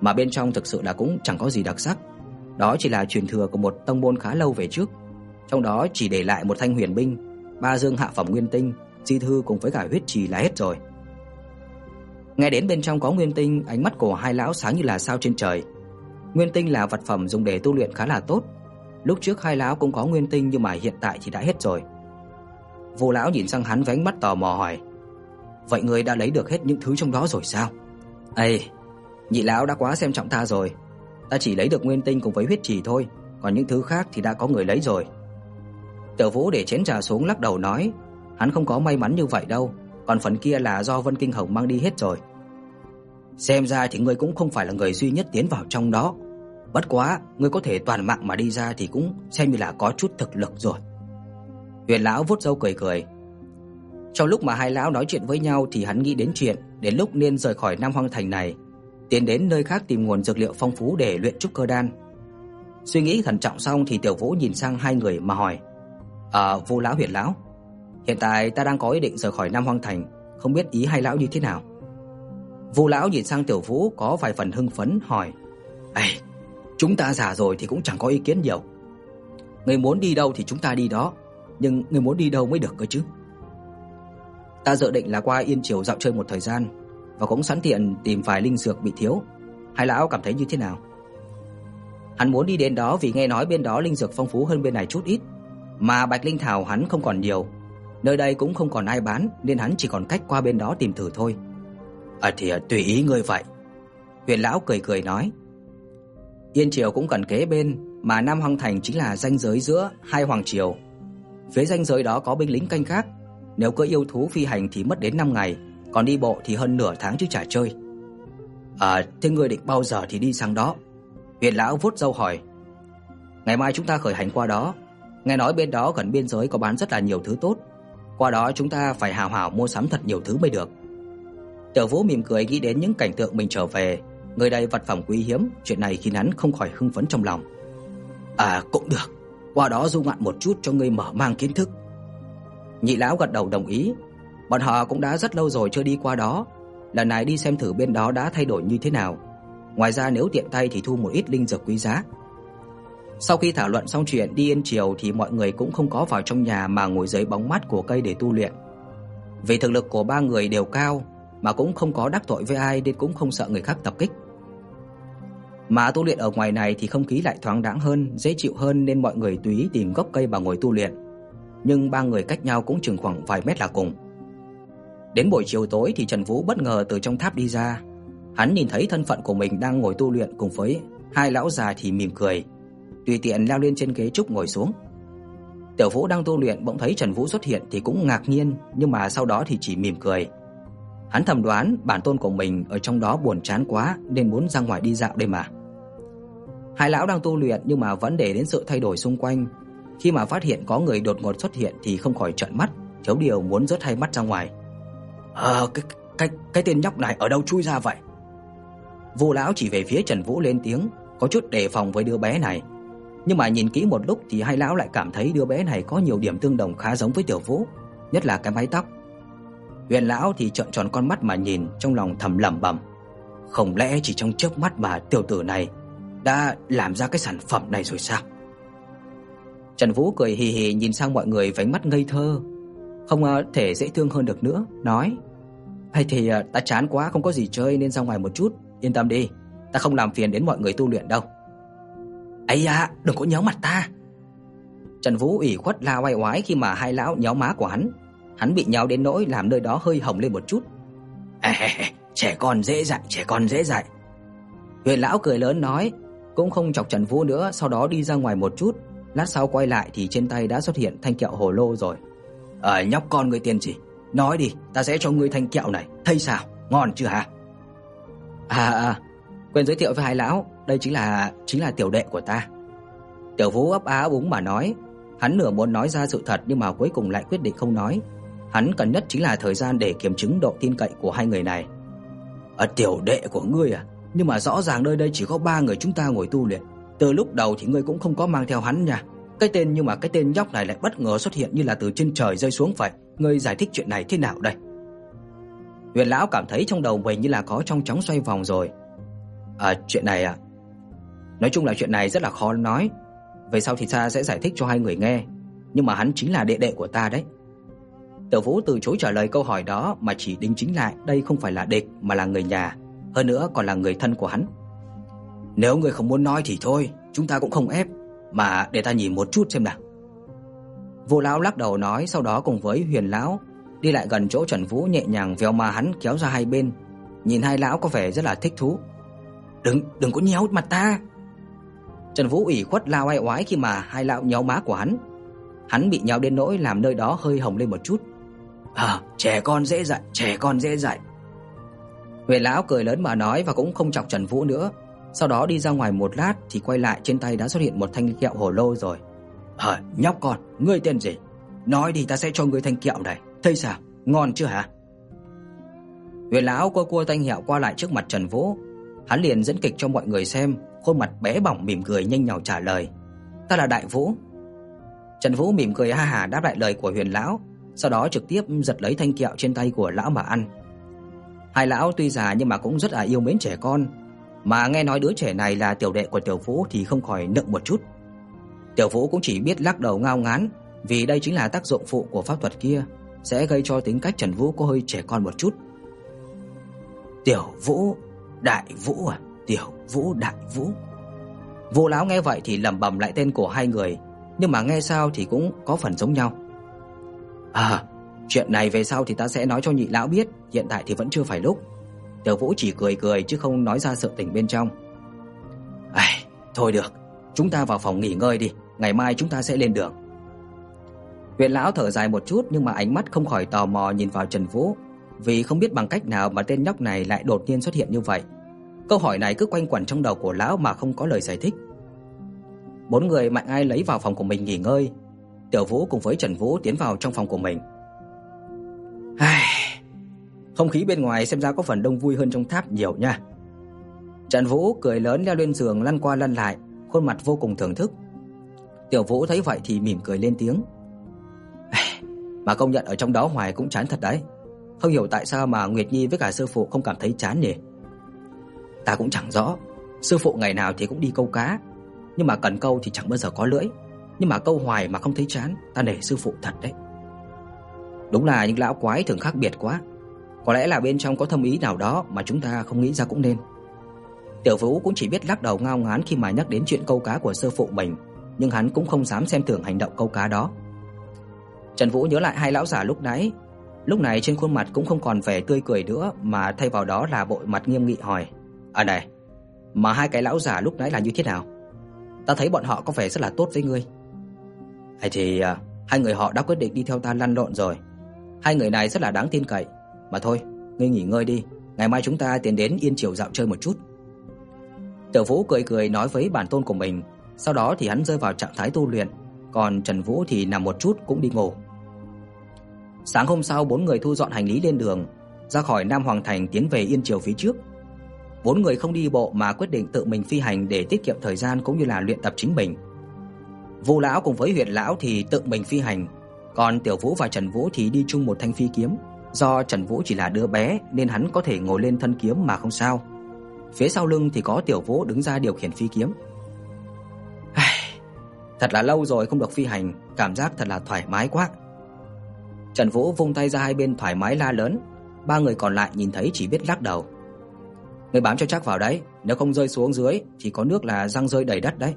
Mà bên trong thực sự là cũng chẳng có gì đặc sắc. Đó chỉ là truyền thừa của một tông môn khá lâu về trước, trong đó chỉ để lại một thanh huyền binh, ba dương hạ phẩm nguyên tinh, di thư cùng với cả huyết trì là hết rồi. Nghe đến bên trong có nguyên tinh, ánh mắt của hai lão sáng như là sao trên trời. Nguyên tinh là vật phẩm dùng để tu luyện khá là tốt. Lúc trước hai lão cũng có nguyên tinh nhưng mà hiện tại thì đã hết rồi. Vô lão nhìn sang hắn với ánh mắt tò mò hỏi: "Vậy ngươi đã lấy được hết những thứ trong đó rồi sao?" "Ê, nhị lão đã quá xem trọng ta rồi. Ta chỉ lấy được nguyên tinh cùng với huyết trì thôi, còn những thứ khác thì đã có người lấy rồi." Tiểu Vũ để chén trà xuống lắc đầu nói: "Hắn không có may mắn như vậy đâu, còn phần kia là do Vân Kinh Hồng mang đi hết rồi." Xem ra thì ngươi cũng không phải là người duy nhất tiến vào trong đó. Bất quá, ngươi có thể toàn mạng mà đi ra thì cũng xem như là có chút thực lực rồi. Huyền lão vuốt râu cười cười. Trong lúc mà hai lão nói chuyện với nhau thì hắn nghĩ đến chuyện đến lúc nên rời khỏi Nam Hoang thành này, tiến đến nơi khác tìm nguồn dược liệu phong phú để luyện trúc cơ đan. Suy nghĩ thận trọng xong thì Tiểu Vũ nhìn sang hai người mà hỏi: "À, Vu lão Huyền lão, hiện tại ta đang có ý định rời khỏi Nam Hoang thành, không biết ý hai lão như thế nào?" Vu lão nhìn sang Tiểu Vũ có vài phần hưng phấn hỏi: "Ê, chúng ta già rồi thì cũng chẳng có ý kiến nhiều. Ngươi muốn đi đâu thì chúng ta đi đó, nhưng ngươi muốn đi đâu mới được cơ chứ?" Ta dự định là qua Yên Triều dạo chơi một thời gian và cũng sẵn tiện tìm vài linh dược bị thiếu. Hai lão cảm thấy như thế nào? Hắn muốn đi đến đó vì nghe nói bên đó linh dược phong phú hơn bên này chút ít, mà Bạch Linh thảo hắn không còn nhiều. Nơi đây cũng không còn ai bán nên hắn chỉ còn cách qua bên đó tìm thử thôi. "À thì à, tùy ý ngươi vậy." Huyền lão cười cười nói. Yên Triều cũng gần kế bên, mà Nam Hoang thành chính là ranh giới giữa hai hoàng triều. Phía ranh giới đó có binh lính canh gác, nếu cưỡi yêu thú phi hành thì mất đến 5 ngày, còn đi bộ thì hơn nửa tháng chứ chả chơi. À, thế ngươi định bao giờ thì đi sang đó? Huyền lão vuốt râu hỏi. Ngày mai chúng ta khởi hành qua đó, nghe nói bên đó gần biên giới có bán rất là nhiều thứ tốt, qua đó chúng ta phải hào hào mua sắm thật nhiều thứ mới được. Tiểu Vũ mỉm cười nghĩ đến những cảnh tượng mình trở về, người đây vật phẩm quý hiếm, chuyện này khiến hắn không khỏi hưng phấn trong lòng. À cũng được, qua đó du ngoạn một chút cho ngươi mở mang kiến thức. Nhị lão gật đầu đồng ý, bọn họ cũng đã rất lâu rồi chưa đi qua đó, lần này đi xem thử bên đó đã thay đổi như thế nào. Ngoài ra nếu tiện tay thì thu một ít linh dược quý giá. Sau khi thảo luận xong chuyện đi yên chiều thì mọi người cũng không có vào trong nhà mà ngồi dưới bóng mát của cây để tu luyện. Vì thực lực của ba người đều cao, mà cũng không có đắc tội với ai nên cũng không sợ người khác tập kích. Mà tu luyện ở ngoài này thì không khí lại thoáng đãng hơn, dễ chịu hơn nên mọi người tùy ý tìm gốc cây mà ngồi tu luyện. Nhưng ba người cách nhau cũng chừng khoảng vài mét là cùng. Đến buổi chiều tối thì Trần Vũ bất ngờ từ trong tháp đi ra. Hắn nhìn thấy thân phận của mình đang ngồi tu luyện cùng với hai lão già thì mỉm cười, tùy tiện leo lên trên ghế trúc ngồi xuống. Tiểu Vũ đang tu luyện bỗng thấy Trần Vũ xuất hiện thì cũng ngạc nhiên, nhưng mà sau đó thì chỉ mỉm cười. Hắn thầm đoán bản tôn của mình ở trong đó buồn chán quá nên muốn ra ngoài đi dạo đây mà. Hai lão đang tu luyện nhưng mà vẫn để đến sự thay đổi xung quanh. Khi mà phát hiện có người đột ngột xuất hiện thì không khỏi trợn mắt, thiếu điều muốn rớt hai mắt ra ngoài. "Ờ, cái cái cái tên nhóc này ở đâu chui ra vậy?" Vô lão chỉ về phía Trần Vũ lên tiếng, có chút đề phòng với đứa bé này. Nhưng mà nhìn kỹ một lúc thì hai lão lại cảm thấy đứa bé này có nhiều điểm tương đồng khá giống với Tiểu Vũ, nhất là cái mái tóc. Huyền lão thì trợn tròn con mắt mà nhìn, trong lòng thầm lẩm bẩm, không lẽ chỉ trong chớp mắt mà tiểu tử này đã làm ra cái sản phẩm này rồi sao? Trần Vũ cười hì hì nhìn sang mọi người với mắt ngây thơ, không ờ, thể dễ thương hơn được nữa, nói: "Hay thì ờ, ta chán quá không có gì chơi nên ra ngoài một chút, yên tâm đi, ta không làm phiền đến mọi người tu luyện đâu." "Ấy da, đừng có nhéo mặt ta." Trần Vũ ủy khuất la oai oái khi mà hai lão nhéo má của hắn, hắn bị nhéo đến nỗi làm nơi đó hơi hồng lên một chút. "À, trẻ con dễ dạy, trẻ con dễ dạy." Huyền lão cười lớn nói, cũng không chọc Trần Vũ nữa, sau đó đi ra ngoài một chút, lát sau quay lại thì trên tay đã xuất hiện thanh kẹo hồ lô rồi. "Ờ nhóc con ngươi tiền gì? Nói đi, ta sẽ cho ngươi thanh kẹo này, thấy sao? Ngon chưa hả?" À, à à, quên giới thiệu với hai lão, đây chính là chính là tiểu đệ của ta. Tiểu Vũ ấp á úng mà nói, hắn nửa muốn nói ra sự thật nhưng mà cuối cùng lại quyết định không nói. Hắn cần nhất chính là thời gian để kiểm chứng độ tin cậy của hai người này. "À tiểu đệ của ngươi à? Nhưng mà rõ ràng nơi đây chỉ có ba người chúng ta ngồi tu luyện. Từ lúc đầu thì ngươi cũng không có mang theo hắn nha. Cái tên nhưng mà cái tên nhóc này lại bất ngờ xuất hiện như là từ trên trời rơi xuống vậy. Ngươi giải thích chuyện này thế nào đây?" Huyền lão cảm thấy trong đầu mình như là có trong chóng xoay vòng rồi. "À chuyện này à? Nói chung là chuyện này rất là khó nói. Về sau thì ta sẽ giải thích cho hai người nghe, nhưng mà hắn chính là đệ đệ của ta đấy." Tiểu Vũ từ chối trả lời câu hỏi đó mà chỉ đính chính lại đây không phải là địch mà là người nhà, hơn nữa còn là người thân của hắn. Nếu người không muốn nói thì thôi, chúng ta cũng không ép, mà để ta nhìn một chút xem nào. Vô lão lắc đầu nói, sau đó cùng với Huyền lão đi lại gần chỗ Trần Vũ nhẹ nhàng véo ma hắn kéo ra hai bên, nhìn hai lão có vẻ rất là thích thú. "Đừng, đừng có nhéo mặt ta." Trần Vũ ủy khuất lao oai oái khi mà hai lão nhéo má của hắn. Hắn bị nhéo đến nỗi làm nơi đó hơi hồng lên một chút. "À, trẻ con dễ dạy, trẻ con dễ dạy." Huyền lão cười lớn mà nói và cũng không chọc Trần Vũ nữa. Sau đó đi ra ngoài một lát thì quay lại trên tay đã xuất hiện một thanh kẹo hồ lô rồi. "Hả, nhóc con, ngươi tên gì? Nói đi ta sẽ cho ngươi thanh kẹo này, thấy sao? Ngon chưa hả?" Huyền lão cua cua thanh kẹo qua lại trước mặt Trần Vũ. Hắn liền dẫn kịch cho mọi người xem, khuôn mặt bé bỏng mỉm cười nhanh nhảu trả lời: "Ta là Đại Vũ." Trần Vũ mỉm cười ha hả đáp lại lời của Huyền lão, sau đó trực tiếp giật lấy thanh kẹo trên tay của lão mà ăn. Hai lão tuy già nhưng mà cũng rất là yêu mến trẻ con, mà nghe nói đứa trẻ này là tiểu đệ của Tiểu Vũ thì không khỏi nựng một chút. Tiểu Vũ cũng chỉ biết lắc đầu ngao ngán, vì đây chính là tác dụng phụ của pháp thuật kia, sẽ gây cho tính cách Trần Vũ có hơi trẻ con một chút. Tiểu Vũ, Đại Vũ à, Tiểu Vũ, Đại Vũ. Vô lão nghe vậy thì lẩm bẩm lại tên của hai người, nhưng mà nghe sao thì cũng có phần giống nhau. À, chuyện này về sau thì ta sẽ nói cho nhị lão biết, hiện tại thì vẫn chưa phải lúc. Tiểu Vũ chỉ cười cười chứ không nói ra sự tình bên trong. Ai, thôi được, chúng ta vào phòng nghỉ ngơi đi, ngày mai chúng ta sẽ lên đường. Huyền lão thở dài một chút nhưng mà ánh mắt không khỏi tò mò nhìn vào Trần Vũ, vì không biết bằng cách nào mà tên nhóc này lại đột nhiên xuất hiện như vậy. Câu hỏi này cứ quanh quẩn trong đầu của lão mà không có lời giải thích. Bốn người mạnh ai lấy vào phòng của mình nghỉ ngơi. Tiểu Vũ cùng với Trần Vũ tiến vào trong phòng của mình. Ai, không khí bên ngoài xem ra có phần đông vui hơn trong tháp nhiều nha. Trần Vũ cười lớn leo lên giường lăn qua lăn lại, khuôn mặt vô cùng thưởng thức. Tiểu Vũ thấy vậy thì mỉm cười lên tiếng. Mà công nhận ở trong đó hoài cũng chán thật đấy. Không hiểu tại sao mà Nguyệt Nhi với cả sư phụ không cảm thấy chán nhỉ? Ta cũng chẳng rõ, sư phụ ngày nào thì cũng đi câu cá, nhưng mà cần câu thì chẳng bao giờ có lưỡi, nhưng mà câu hoài mà không thấy chán, ta nể sư phụ thật đấy. Đúng là những lão quái thường khác biệt quá. Có lẽ là bên trong có thâm ý nào đó mà chúng ta không nghĩ ra cũng nên. Tiểu Vũ cũng chỉ biết lắc đầu ngao ngán khi mà nhắc đến chuyện câu cá của sư phụ mình, nhưng hắn cũng không dám xem thường hành động câu cá đó. Trần Vũ nhớ lại hai lão già lúc nãy, Lúc này trên khuôn mặt cũng không còn vẻ tươi cười nữa mà thay vào đó là bộ mặt nghiêm nghị hỏi: "À này, mà hai cái lão già lúc nãy là như thế nào? Ta thấy bọn họ có vẻ rất là tốt với ngươi." "Hay thì à, hai người họ đã quyết định đi theo ta lăn lộn rồi. Hai người này rất là đáng tin cậy, mà thôi, ngươi nghỉ ngơi đi, ngày mai chúng ta tiến đến Yên Triều dạo chơi một chút." Tiểu Vũ cười cười nói với bản tôn của mình, sau đó thì hắn rơi vào trạng thái tu luyện, còn Trần Vũ thì nằm một chút cũng đi ngủ. Sáng hôm sau bốn người thu dọn hành lý lên đường, ra khỏi Nam Hoàng thành tiến về Yên Triều phía trước. Bốn người không đi bộ mà quyết định tự mình phi hành để tiết kiệm thời gian cũng như là luyện tập chính mình. Vu lão cùng với Huyền lão thì tự mình phi hành, còn Tiểu Vũ và Trần Vũ thì đi chung một thanh phi kiếm, do Trần Vũ chỉ là đứa bé nên hắn có thể ngồi lên thân kiếm mà không sao. Phía sau lưng thì có Tiểu Vũ đứng ra điều khiển phi kiếm. Thật là lâu rồi không được phi hành, cảm giác thật là thoải mái quá. Trần Vũ vung tay ra hai bên thoải mái la lớn, ba người còn lại nhìn thấy chỉ biết lắc đầu. người bám cho chắc vào đấy, nếu không rơi xuống dưới thì có nước là răng rơi đầy đất đấy.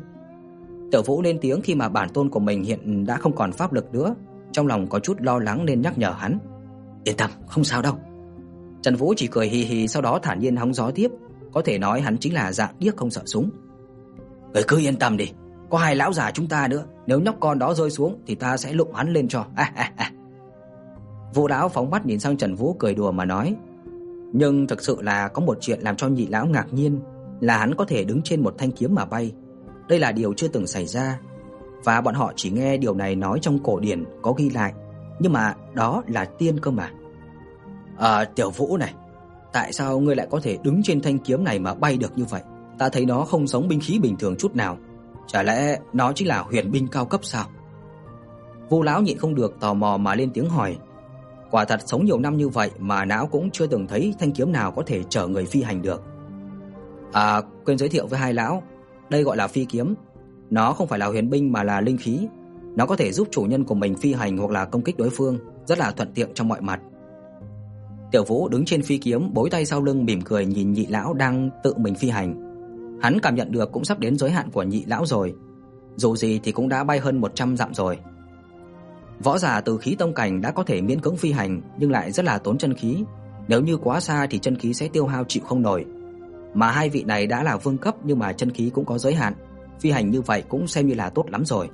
Tiểu Vũ lên tiếng khi mà bản tôn của mình hiện đã không còn pháp lực nữa, trong lòng có chút lo lắng nên nhắc nhở hắn. Yên tâm, không sao đâu. Trần Vũ chỉ cười hì hì sau đó thản nhiên hóng gió tiếp, có thể nói hắn chính là dạng điếc không sợ súng. Ngươi cứ yên tâm đi, có hai lão già chúng ta nữa, nếu nhóc con đó rơi xuống thì ta sẽ lụng hắn lên cho. vô. Vũ lão phóng mắt nhìn sang Trần Vũ cười đùa mà nói, nhưng thực sự là có một chuyện làm cho nhị lão ngạc nhiên, là hắn có thể đứng trên một thanh kiếm mà bay. Đây là điều chưa từng xảy ra, và bọn họ chỉ nghe điều này nói trong cổ điển có ghi lại, nhưng mà đó là tiên cơ mà. À, Tiểu Vũ này, tại sao ngươi lại có thể đứng trên thanh kiếm này mà bay được như vậy? Ta thấy nó không giống binh khí bình thường chút nào. Chả lẽ nó chính là huyền binh cao cấp sao? Vu lão nhịn không được tò mò mà lên tiếng hỏi. Quả thật sống nhiều năm như vậy mà não cũng chưa từng thấy thanh kiếm nào có thể chở người phi hành được. À, quên giới thiệu với hai lão, đây gọi là phi kiếm. Nó không phải là huyền binh mà là linh khí. Nó có thể giúp chủ nhân của mình phi hành hoặc là công kích đối phương, rất là thuận tiện trong mọi mặt. Tiểu Vũ đứng trên phi kiếm, bối tay sau lưng mỉm cười nhìn nhị lão đang tự mình phi hành. Hắn cảm nhận được cũng sắp đến giới hạn của nhị lão rồi. Dù gì thì cũng đã bay hơn 100 dặm rồi. Võ giả từ khí tông cảnh đã có thể miễn cưỡng phi hành nhưng lại rất là tốn chân khí, nếu như quá xa thì chân khí sẽ tiêu hao chịu không nổi. Mà hai vị này đã là vương cấp nhưng mà chân khí cũng có giới hạn, phi hành như vậy cũng xem như là tốt lắm rồi.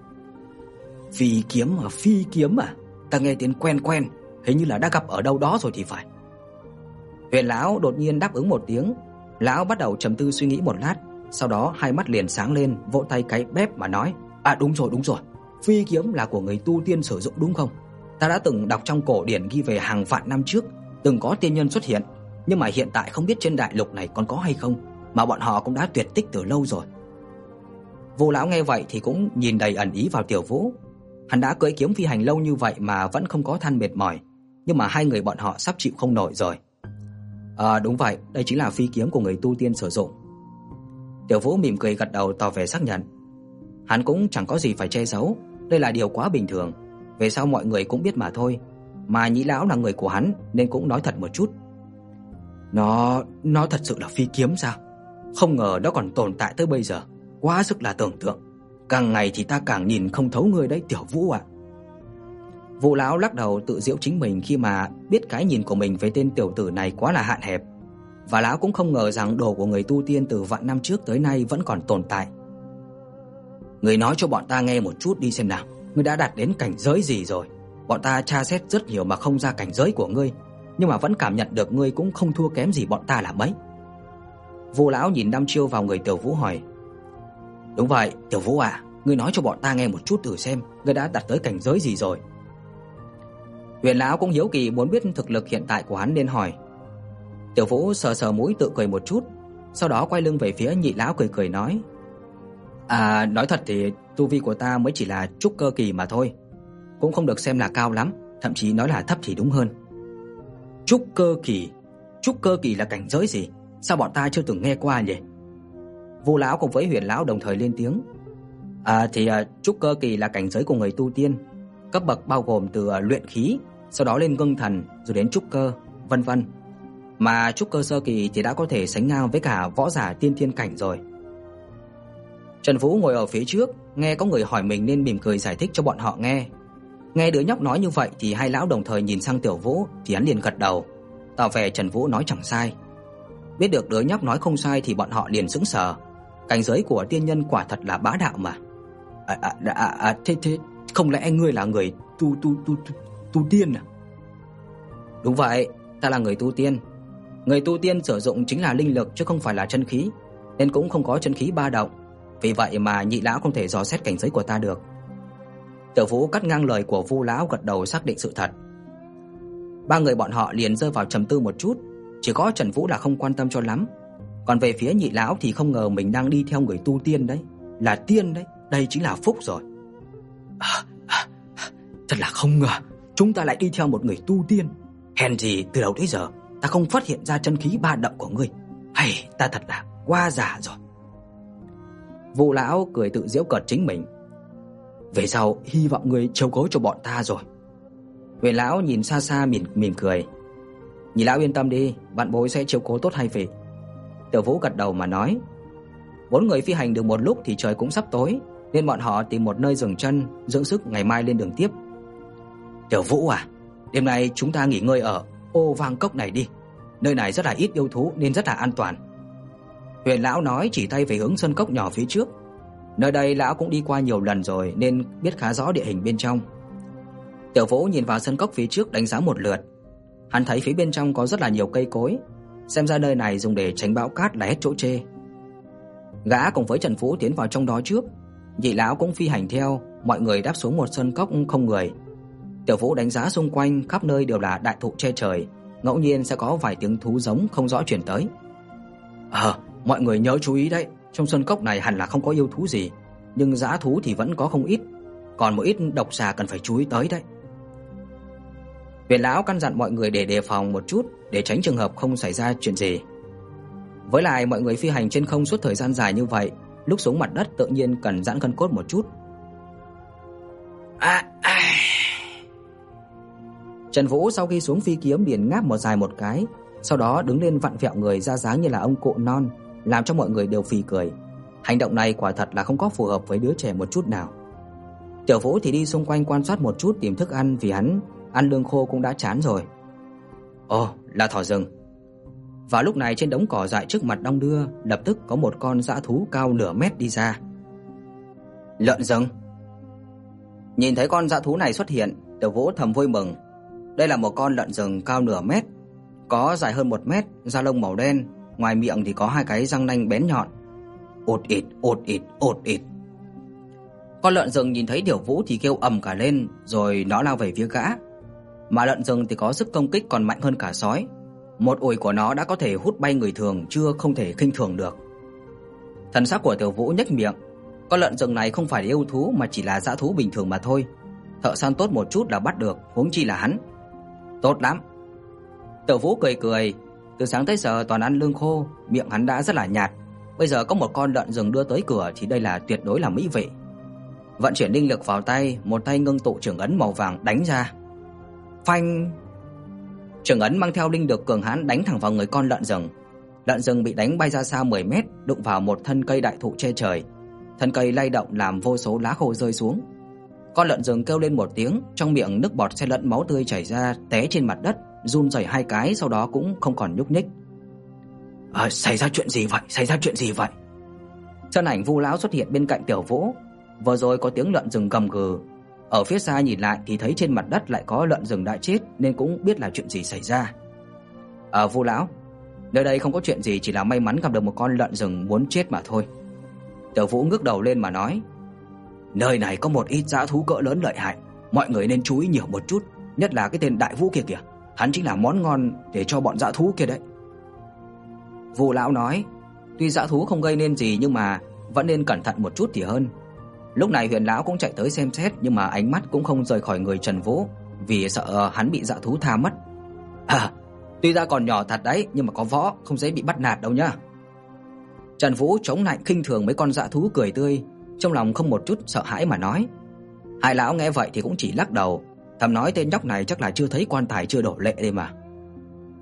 Phi kiếm à, phi kiếm à? Ta nghe tiếng quen quen, hình như là đã gặp ở đâu đó rồi thì phải. Huyền lão đột nhiên đáp ứng một tiếng, lão bắt đầu trầm tư suy nghĩ một lát, sau đó hai mắt liền sáng lên, vỗ tay cái bếp mà nói: "À đúng rồi, đúng rồi. Phi kiếm là của người tu tiên sử dụng đúng không? Ta đã từng đọc trong cổ điển ghi về hàng vạn năm trước, từng có tiên nhân xuất hiện, nhưng mà hiện tại không biết trên đại lục này còn có hay không, mà bọn họ cũng đã tuyệt tích từ lâu rồi." Vô lão nghe vậy thì cũng nhìn đầy ẩn ý vào Tiểu Vũ. Hắn đã cưỡi kiếm phi hành lâu như vậy mà vẫn không có than mệt mỏi, nhưng mà hai người bọn họ sắp chịu không nổi rồi. À đúng vậy, đây chính là phi kiếm của người tu tiên sử dụng. Tiểu Vũ mỉm cười gật đầu tỏ vẻ xác nhận. Hắn cũng chẳng có gì phải che giấu, đây là điều quá bình thường, về sau mọi người cũng biết mà thôi, mà Nhĩ lão là người của hắn nên cũng nói thật một chút. Nó nó thật sự là phi kiếm sao? Không ngờ nó còn tồn tại tới bây giờ, quá sức là tưởng tượng. Càng ngày thì ta càng nhìn không thấu người đấy Tiểu Vũ ạ. À. Vũ lão lắc đầu tự giễu chính mình khi mà biết cái nhìn của mình về tên tiểu tử này quá là hạn hẹp. Và lão cũng không ngờ rằng đồ của người tu tiên từ vạn năm trước tới nay vẫn còn tồn tại. Người nói cho bọn ta nghe một chút đi xem nào, ngươi đã đạt đến cảnh giới gì rồi? Bọn ta tra xét rất nhiều mà không ra cảnh giới của ngươi, nhưng mà vẫn cảm nhận được ngươi cũng không thua kém gì bọn ta là mấy. Vô lão nhìn đăm chiêu vào người Tiểu Vũ hỏi: "Đúng vậy, Tiểu Vũ à, ngươi nói cho bọn ta nghe một chút thử xem, ngươi đã đạt tới cảnh giới gì rồi?" Huyền lão cũng hiếu kỳ muốn biết thực lực hiện tại của hắn nên hỏi. Tiểu Vũ sờ sờ mũi tự cười một chút, sau đó quay lưng về phía nhị lão cười cười nói: "À, nói thật thì tu vi của ta mới chỉ là trúc cơ kỳ mà thôi, cũng không được xem là cao lắm, thậm chí nói là thấp thì đúng hơn." Trúc cơ kỳ? Trúc cơ kỳ là cảnh giới gì? Sao bọn ta chưa từng nghe qua nhỉ? Vu lão cùng với Huyền lão đồng thời lên tiếng. À thì à, trúc cơ kỳ là cảnh giới của người tu tiên, cấp bậc bao gồm từ à, luyện khí, sau đó lên ngưng thần rồi đến trúc cơ, vân vân. Mà trúc cơ sơ kỳ thì đã có thể sánh ngang với cả võ giả tiên thiên cảnh rồi. Trần Vũ ngồi ở phía trước, nghe có người hỏi mình nên mỉm cười giải thích cho bọn họ nghe. Nghe đứa nhóc nói như vậy thì hai lão đồng thời nhìn sang Tiểu Vũ thì hắn liền gật đầu, tỏ vẻ Trần Vũ nói chẳng sai. Biết được đứa nhóc nói không sai thì bọn họ liền sững sờ. Cảnh giới của tiên nhân quả thật là bá đạo mà. À, à à à, à thế thế không lẽ ngươi là người tu tu tu tu, tu tiên à? Đúng vậy, ta là người tu tiên. Người tu tiên sử dụng chính là linh lực chứ không phải là chân khí, nên cũng không có chân khí ba động. Vì vậy mà nhị lão không thể dò xét cảnh giới của ta được. Tiểu Vũ cắt ngang lời của Vu lão gật đầu xác định sự thật. Ba người bọn họ liền rơi vào trầm tư một chút, chỉ có Trần Vũ là không quan tâm cho lắm. Còn về phía nhị lão thì không ngờ mình đang đi theo người tu tiên đấy, là tiên đấy, đây chính là phúc rồi. À, à, thật là không ngờ, chúng ta lại đi theo một người tu tiên. Hèn gì từ đầu tới giờ ta không phát hiện ra chân khí ba động của ngươi. Hay, ta thật là quá già rồi. Vu lão cười tự giễu cợt chính mình. Về sau hy vọng ngươi chiếu cố cho bọn ta rồi. Huyền lão nhìn xa xa mỉm mỉm cười. Nhị lão yên tâm đi, bạn bối sẽ chiếu cố tốt hai vị. Tiểu Vũ gật đầu mà nói. Bốn người phi hành được một lúc thì trời cũng sắp tối, nên bọn họ tìm một nơi dừng chân, dưỡng sức ngày mai lên đường tiếp. Tiểu Vũ à, đêm nay chúng ta nghỉ ngơi ở ô vang cốc này đi. Nơi này rất là ít yêu thú nên rất là an toàn. Huyền lão nói chỉ tay về hướng sân cốc nhỏ phía trước. Nơi đây lão cũng đi qua nhiều lần rồi nên biết khá rõ địa hình bên trong. Tiểu Vũ nhìn vào sân cốc phía trước đánh giá một lượt. Hắn thấy phía bên trong có rất là nhiều cây cối, xem ra nơi này dùng để tránh bão cát là hết chỗ chê. Gã cùng với Trần Vũ tiến vào trong đó trước, Nhị lão cũng phi hành theo, mọi người đáp xuống một sân cốc không người. Tiểu Vũ đánh giá xung quanh khắp nơi đều là đại thụ che trời, ngẫu nhiên sẽ có vài tiếng thú giống không rõ truyền tới. Ờ, mọi người nhớ chú ý đấy, trong sân cốc này hẳn là không có yêu thú gì, nhưng dã thú thì vẫn có không ít, còn một ít độc xà cần phải chú ý tới đấy. Viện lão căn dặn mọi người để đề phòng một chút để tránh trường hợp không xảy ra chuyện gì. Với lại mọi người phi hành trên không suốt thời gian dài như vậy, lúc xuống mặt đất tự nhiên cần giãn gân cốt một chút. À, à. Trần Vũ sau khi xuống phi kiếm liền ngáp một dài một cái, sau đó đứng lên vặn vẹo người ra dáng như là ông cụ non, làm cho mọi người đều phì cười. Hành động này quả thật là không có phù hợp với đứa trẻ một chút nào. Tiểu Vũ thì đi xung quanh quan sát một chút tìm thức ăn vì hắn ăn lương khô cũng đã chán rồi. Ồ, là thỏ rừng. Vào lúc này trên đống cỏ dại trước mặt đông đưa, lập tức có một con dã thú cao nửa mét đi ra. Lợn rừng. Nhìn thấy con dã thú này xuất hiện, Tiểu Vũ thầm vui mừng. Đây là một con lợn rừng cao nửa mét, có dài hơn 1 mét, da lông màu đen, ngoài miệng thì có hai cái răng nanh bén nhọn. Ột ịt, ột ịt, ột ịt. Con lợn rừng nhìn thấy Tiểu Vũ thì kêu ầm cả lên, rồi nó lao về phía gã. Mà lợn rừng thì có sức công kích còn mạnh hơn cả sói. Một ủi của nó đã có thể hút bay người thường chưa không thể khinh thường được. Thần sắc của Tiểu Vũ nhếch miệng, con lợn rừng này không phải là yêu thú mà chỉ là dã thú bình thường mà thôi. Thợ săn tốt một chút là bắt được, huống chi là hắn. Tốt lắm. Tiểu Vũ cười cười, từ sáng tới giờ toàn ăn lương khô, miệng hắn đã rất là nhạt. Bây giờ có một con lợn rừng đưa tới cửa thì đây là tuyệt đối là mỹ vị. Vận chuyển linh lực vào tay, một tay ngưng tụ trường ấn màu vàng đánh ra. Phanh! Trường ấn mang theo linh lực cường hãn đánh thẳng vào người con lợn rừng. Lợn rừng bị đánh bay ra xa 10 mét, đụng vào một thân cây đại thụ che trời. Thân cây lay động làm vô số lá khô rơi xuống. Con lợn rừng kêu lên một tiếng, trong miệng nước bọt xen lẫn máu tươi chảy ra, té trên mặt đất, run rẩy hai cái sau đó cũng không còn nhúc nhích. À, xảy ra chuyện gì vậy? Xảy ra chuyện gì vậy? Chân ảnh Vu lão xuất hiện bên cạnh Tiểu Vũ, vừa rồi có tiếng lợn rừng gầm gừ, ở phía xa nhìn lại thì thấy trên mặt đất lại có lợn rừng đã chết nên cũng biết là chuyện gì xảy ra. À Vu lão, nơi đây không có chuyện gì chỉ là may mắn gặp được một con lợn rừng muốn chết mà thôi. Tiểu Vũ ngước đầu lên mà nói, nơi này có một ít dã thú cỡ lớn lợi hại, mọi người nên chú ý nhiều một chút, nhất là cái tên Đại Vũ kia kìa, hắn chính là món ngon để cho bọn dã thú kia đấy. Vu lão nói, tuy dã thú không gây nên gì nhưng mà vẫn nên cẩn thận một chút thì hơn. Lúc này Huyền lão cũng chạy tới xem xét nhưng mà ánh mắt cũng không rời khỏi người Trần Vũ, vì sợ hắn bị dã thú tha mất. À, tuy ra còn nhỏ thật đấy, nhưng mà có võ, không dễ bị bắt nạt đâu nhá. Trần Vũ chống lại khinh thường mấy con dã thú cười tươi, trong lòng không một chút sợ hãi mà nói. Hai lão nghe vậy thì cũng chỉ lắc đầu, thầm nói tên nhóc này chắc là chưa thấy quan tài chưa đổ lệ đây mà.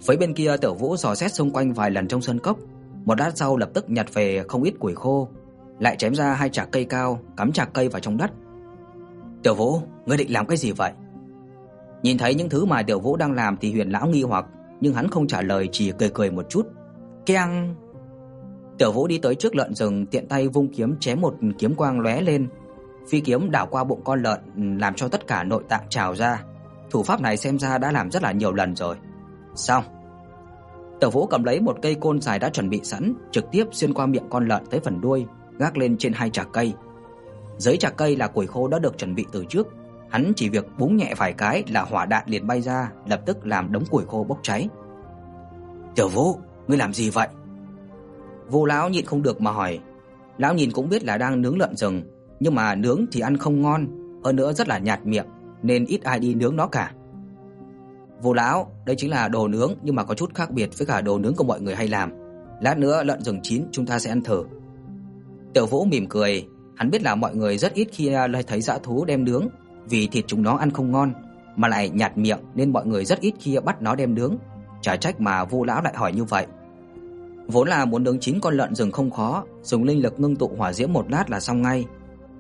Phía bên kia Tiểu Vũ dò xét xung quanh vài lần trong sân cốc, một lát sau lập tức nhặt về không ít củi khô, lại chém ra hai chạc cây cao, cắm chạc cây vào trong đất. "Tiểu Vũ, ngươi định làm cái gì vậy?" Nhìn thấy những thứ mà Tiểu Vũ đang làm thì Huyền lão nghi hoặc, nhưng hắn không trả lời chỉ cười cười một chút. Keng. Tiểu Vũ đi tới trước lợn rừng, tiện tay vung kiếm chém một kiếm quang lóe lên. Phi kiếm đảo qua bụng con lợn, làm cho tất cả nội tạng trào ra. Thủ pháp này xem ra đã làm rất là nhiều lần rồi. Xong. Tiểu Vũ cầm lấy một cây côn dài đã chuẩn bị sẵn, trực tiếp xuyên qua miệng con lợn tới phần đuôi, gác lên trên hai chạc cây. Dưới chạc cây là củi khô đã được chuẩn bị từ trước, hắn chỉ việc búng nhẹ vài cái là hỏa đạn liền bay ra, lập tức làm đống củi khô bốc cháy. "Tiểu Vũ, ngươi làm gì vậy?" Vô lão nhịn không được mà hỏi. Lão nhìn cũng biết là đang nướng lợn rừng, nhưng mà nướng thì ăn không ngon, hơn nữa rất là nhạt miệng nên ít ai đi nướng nó cả. Vô lão, đây chính là đồ nướng nhưng mà có chút khác biệt với cả đồ nướng của mọi người hay làm. Lát nữa lợn rừng chín chúng ta sẽ ăn thử. Tiểu Vũ mỉm cười, hắn biết là mọi người rất ít khi lại thấy dã thú đem nướng, vì thịt chúng nó ăn không ngon mà lại nhạt miệng nên mọi người rất ít khi bắt nó đem nướng. Chả trách mà Vu lão lại hỏi như vậy. Vốn là muốn nướng chín con lợn rừng không khó, dùng linh lực ngưng tụ hỏa diễm một lát là xong ngay.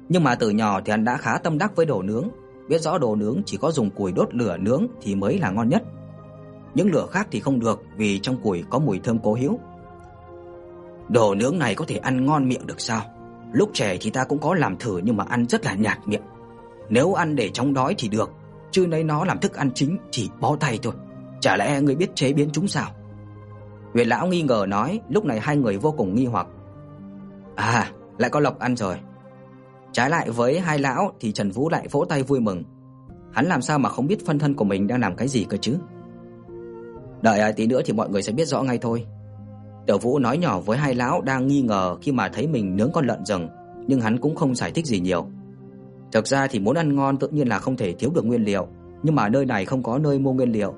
Nhưng mà từ nhỏ thì hắn đã khá tâm đắc với đồ nướng, biết rõ đồ nướng chỉ có dùng củi đốt lửa nướng thì mới là ngon nhất. Những lửa khác thì không được vì trong củi có mùi thơm cố hữu. Đồ nướng này có thể ăn ngon miệng được sao? Lúc trẻ thì ta cũng có làm thử nhưng mà ăn rất là nhạt miệng. Nếu ăn để chống đói thì được, chứ lấy nó làm thức ăn chính chỉ bó tay thôi. Chả lẽ ngươi biết chế biến chúng sao? Huyền lão nghi ngờ nói, lúc này hai người vô cùng nghi hoặc. À, lại có lộc ăn rồi. Trái lại với hai lão thì Trần Vũ lại vỗ tay vui mừng. Hắn làm sao mà không biết phân thân của mình đang làm cái gì cơ chứ? Đợi ai tí nữa thì mọi người sẽ biết rõ ngay thôi. Tiểu Vũ nói nhỏ với hai lão đang nghi ngờ khi mà thấy mình nướng con lợn rừng, nhưng hắn cũng không giải thích gì nhiều. Thực ra thì muốn ăn ngon tự nhiên là không thể thiếu được nguyên liệu, nhưng mà nơi này không có nơi mua nguyên liệu.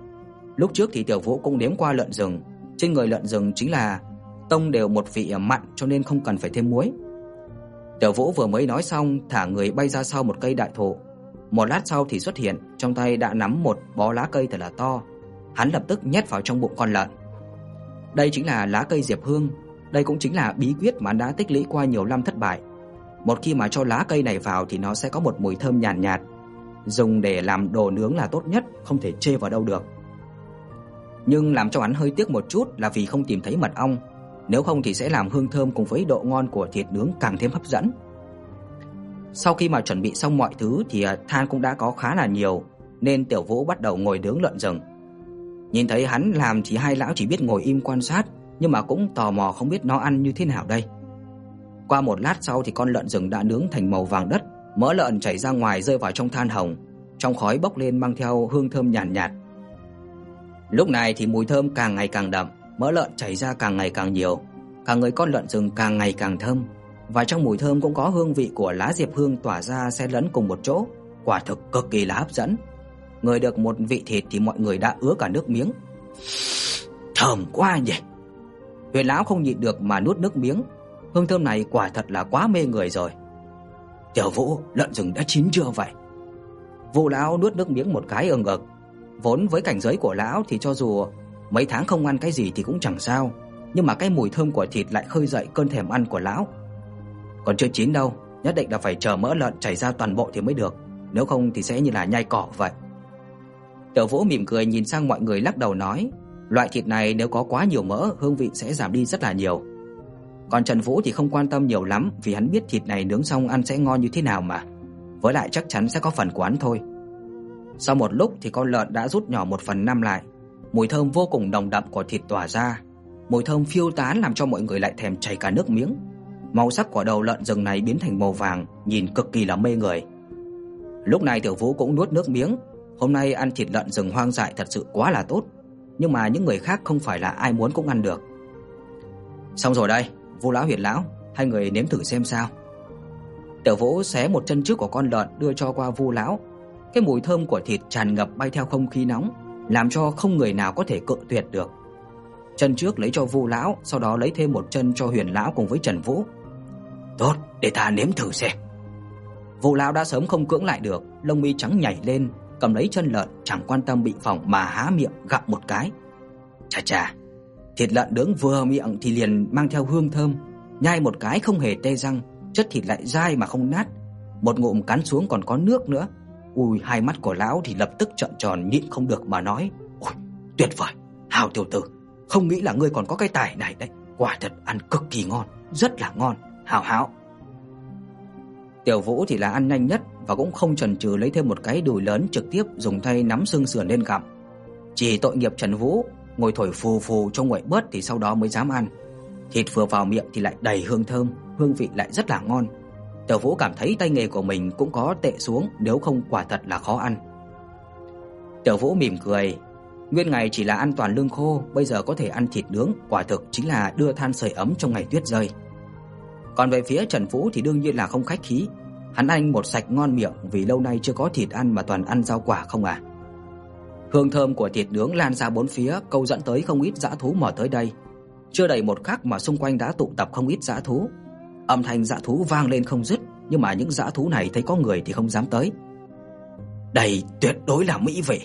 Lúc trước thì Tiểu Vũ cũng nếm qua lợn rừng, trên người lợn rừng chính là tông đều một vị mặn cho nên không cần phải thêm muối. Tiểu Vũ vừa mới nói xong, thả người bay ra sau một cây đại thụ. Một lát sau thì xuất hiện, trong tay đã nắm một bó lá cây thật là to. Hắn lập tức nhét vào trong bụng con lợn. Đây chính là lá cây diệp hương, đây cũng chính là bí quyết mà đã tích lũy qua nhiều năm thất bại. Một khi mà cho lá cây này vào thì nó sẽ có một mùi thơm nhàn nhạt, nhạt, dùng để làm đồ nướng là tốt nhất, không thể chê vào đâu được. Nhưng làm cho hắn hơi tiếc một chút là vì không tìm thấy mật ong, nếu không thì sẽ làm hương thơm cùng với độ ngon của thịt nướng càng thêm hấp dẫn. Sau khi mà chuẩn bị xong mọi thứ thì à, than cũng đã có khá là nhiều, nên Tiểu Vũ bắt đầu ngồi nướng lợn rừng. Nhìn thấy hắn làm thì hai lão chỉ biết ngồi im quan sát, nhưng mà cũng tò mò không biết nó ăn như thế nào đây. Qua một lát sau thì con lợn rừng đã nướng thành màu vàng đất, mỡ lợn chảy ra ngoài rơi vào trong than hồng, trong khói bốc lên mang theo hương thơm nhàn nhạt, nhạt. Lúc này thì mùi thơm càng ngày càng đậm, mỡ lợn chảy ra càng ngày càng nhiều, cả người con lợn rừng càng ngày càng thơm, và trong mùi thơm cũng có hương vị của lá diệp hương tỏa ra xen lẫn cùng một chỗ, quả thực cực kỳ là hấp dẫn. Người được một vị thịt thì mọi người đã ứa cả nước miếng. Thơm quá nhỉ. Huyền lão không nhịn được mà nuốt nước miếng, hương thơm này quả thật là quá mê người rồi. Tiểu Vũ, lợn rừng đã chín chưa vậy? Vũ lão nuốt nước miếng một cái ừng ực. Vốn với cảnh giới của lão thì cho dù mấy tháng không ăn cái gì thì cũng chẳng sao, nhưng mà cái mùi thơm của thịt lại khơi dậy cơn thèm ăn của lão. Còn chưa chín đâu, nhất định là phải chờ mỡ lợn chảy ra toàn bộ thì mới được, nếu không thì sẽ như là nhai cỏ vậy. Tiểu Vũ mỉm cười nhìn sang mọi người lắc đầu nói, loại thịt này nếu có quá nhiều mỡ, hương vị sẽ giảm đi rất là nhiều. Còn Trần Vũ thì không quan tâm nhiều lắm vì hắn biết thịt này nướng xong ăn sẽ ngon như thế nào mà. Với lại chắc chắn sẽ có phần của hắn thôi. Sau một lúc thì con lợn đã rút nhỏ 1 phần 5 lại. Mùi thơm vô cùng nồng đậm của thịt tỏa ra, mùi thơm phiêu tán làm cho mọi người lại thèm chảy cả nước miếng. Màu sắc của đầu lợn rừng này biến thành màu vàng, nhìn cực kỳ là mê người. Lúc này Tiểu Vũ cũng nuốt nước miếng, hôm nay ăn thịt lợn rừng hoang dại thật sự quá là tốt, nhưng mà những người khác không phải là ai muốn cũng ăn được. Xong rồi đây, Vu lão Huyền lão, hai người nếm thử xem sao. Tiểu Vũ xé một chân trước của con lợn đưa cho qua Vu lão. Cái mùi thơm của thịt tràn ngập bay theo không khí nóng, làm cho không người nào có thể cự tuyệt được. Chân trước lấy cho Vu lão, sau đó lấy thêm một chân cho Huyền lão cùng với Trần Vũ. "Tốt, để ta nếm thử xem." Vu lão đã sớm không cưỡng lại được, lông mi trắng nhảy lên, cầm lấy chân lợn chẳng quan tâm bị phỏng mà há miệng gặm một cái. Chà chà, thịt lợn nướng vừa miệng thì liền mang theo hương thơm, nhai một cái không hề tê răng, chất thịt lại dai mà không nát, một ngụm cắn xuống còn có nước nữa. Ui, hai mắt của lão thì lập tức trợn tròn nhịn không được mà nói: "Ôi, tuyệt vời, Hào tiểu tử, không nghĩ là ngươi còn có cái tài này đấy, quả thật ăn cực kỳ ngon, rất là ngon, Hào hào." Tiểu Vũ thì là ăn nhanh nhất và cũng không chần chừ lấy thêm một cái đùi lớn trực tiếp dùng tay nắm xương sườn lên gặm. Chỉ tội nghiệp Trần Vũ ngồi thổi phù phù cho nguội bớt thì sau đó mới dám ăn. Thịt vừa vào miệng thì lại đầy hương thơm, hương vị lại rất là ngon. Tiểu Vũ cảm thấy tay nghề của mình cũng có tệ xuống, nếu không quả thật là khó ăn. Tiểu Vũ mỉm cười, nguyên ngày chỉ là ăn toàn lương khô, bây giờ có thể ăn thịt nướng, quả thực chính là đưa than sưởi ấm trong ngày tuyết rơi. Còn về phía Trần Vũ thì đương nhiên là không khách khí, hắn anh một sạch ngon miệng vì lâu nay chưa có thịt ăn mà toàn ăn rau quả không à. Hương thơm của thịt nướng lan ra bốn phía, câu dẫn tới không ít dã thú mò tới đây. Chưa đầy một khắc mà xung quanh đã tụ tập không ít dã thú. Âm thanh dã thú vang lên không dứt, nhưng mà những dã thú này thấy có người thì không dám tới. Đây tuyệt đối là mỹ vị.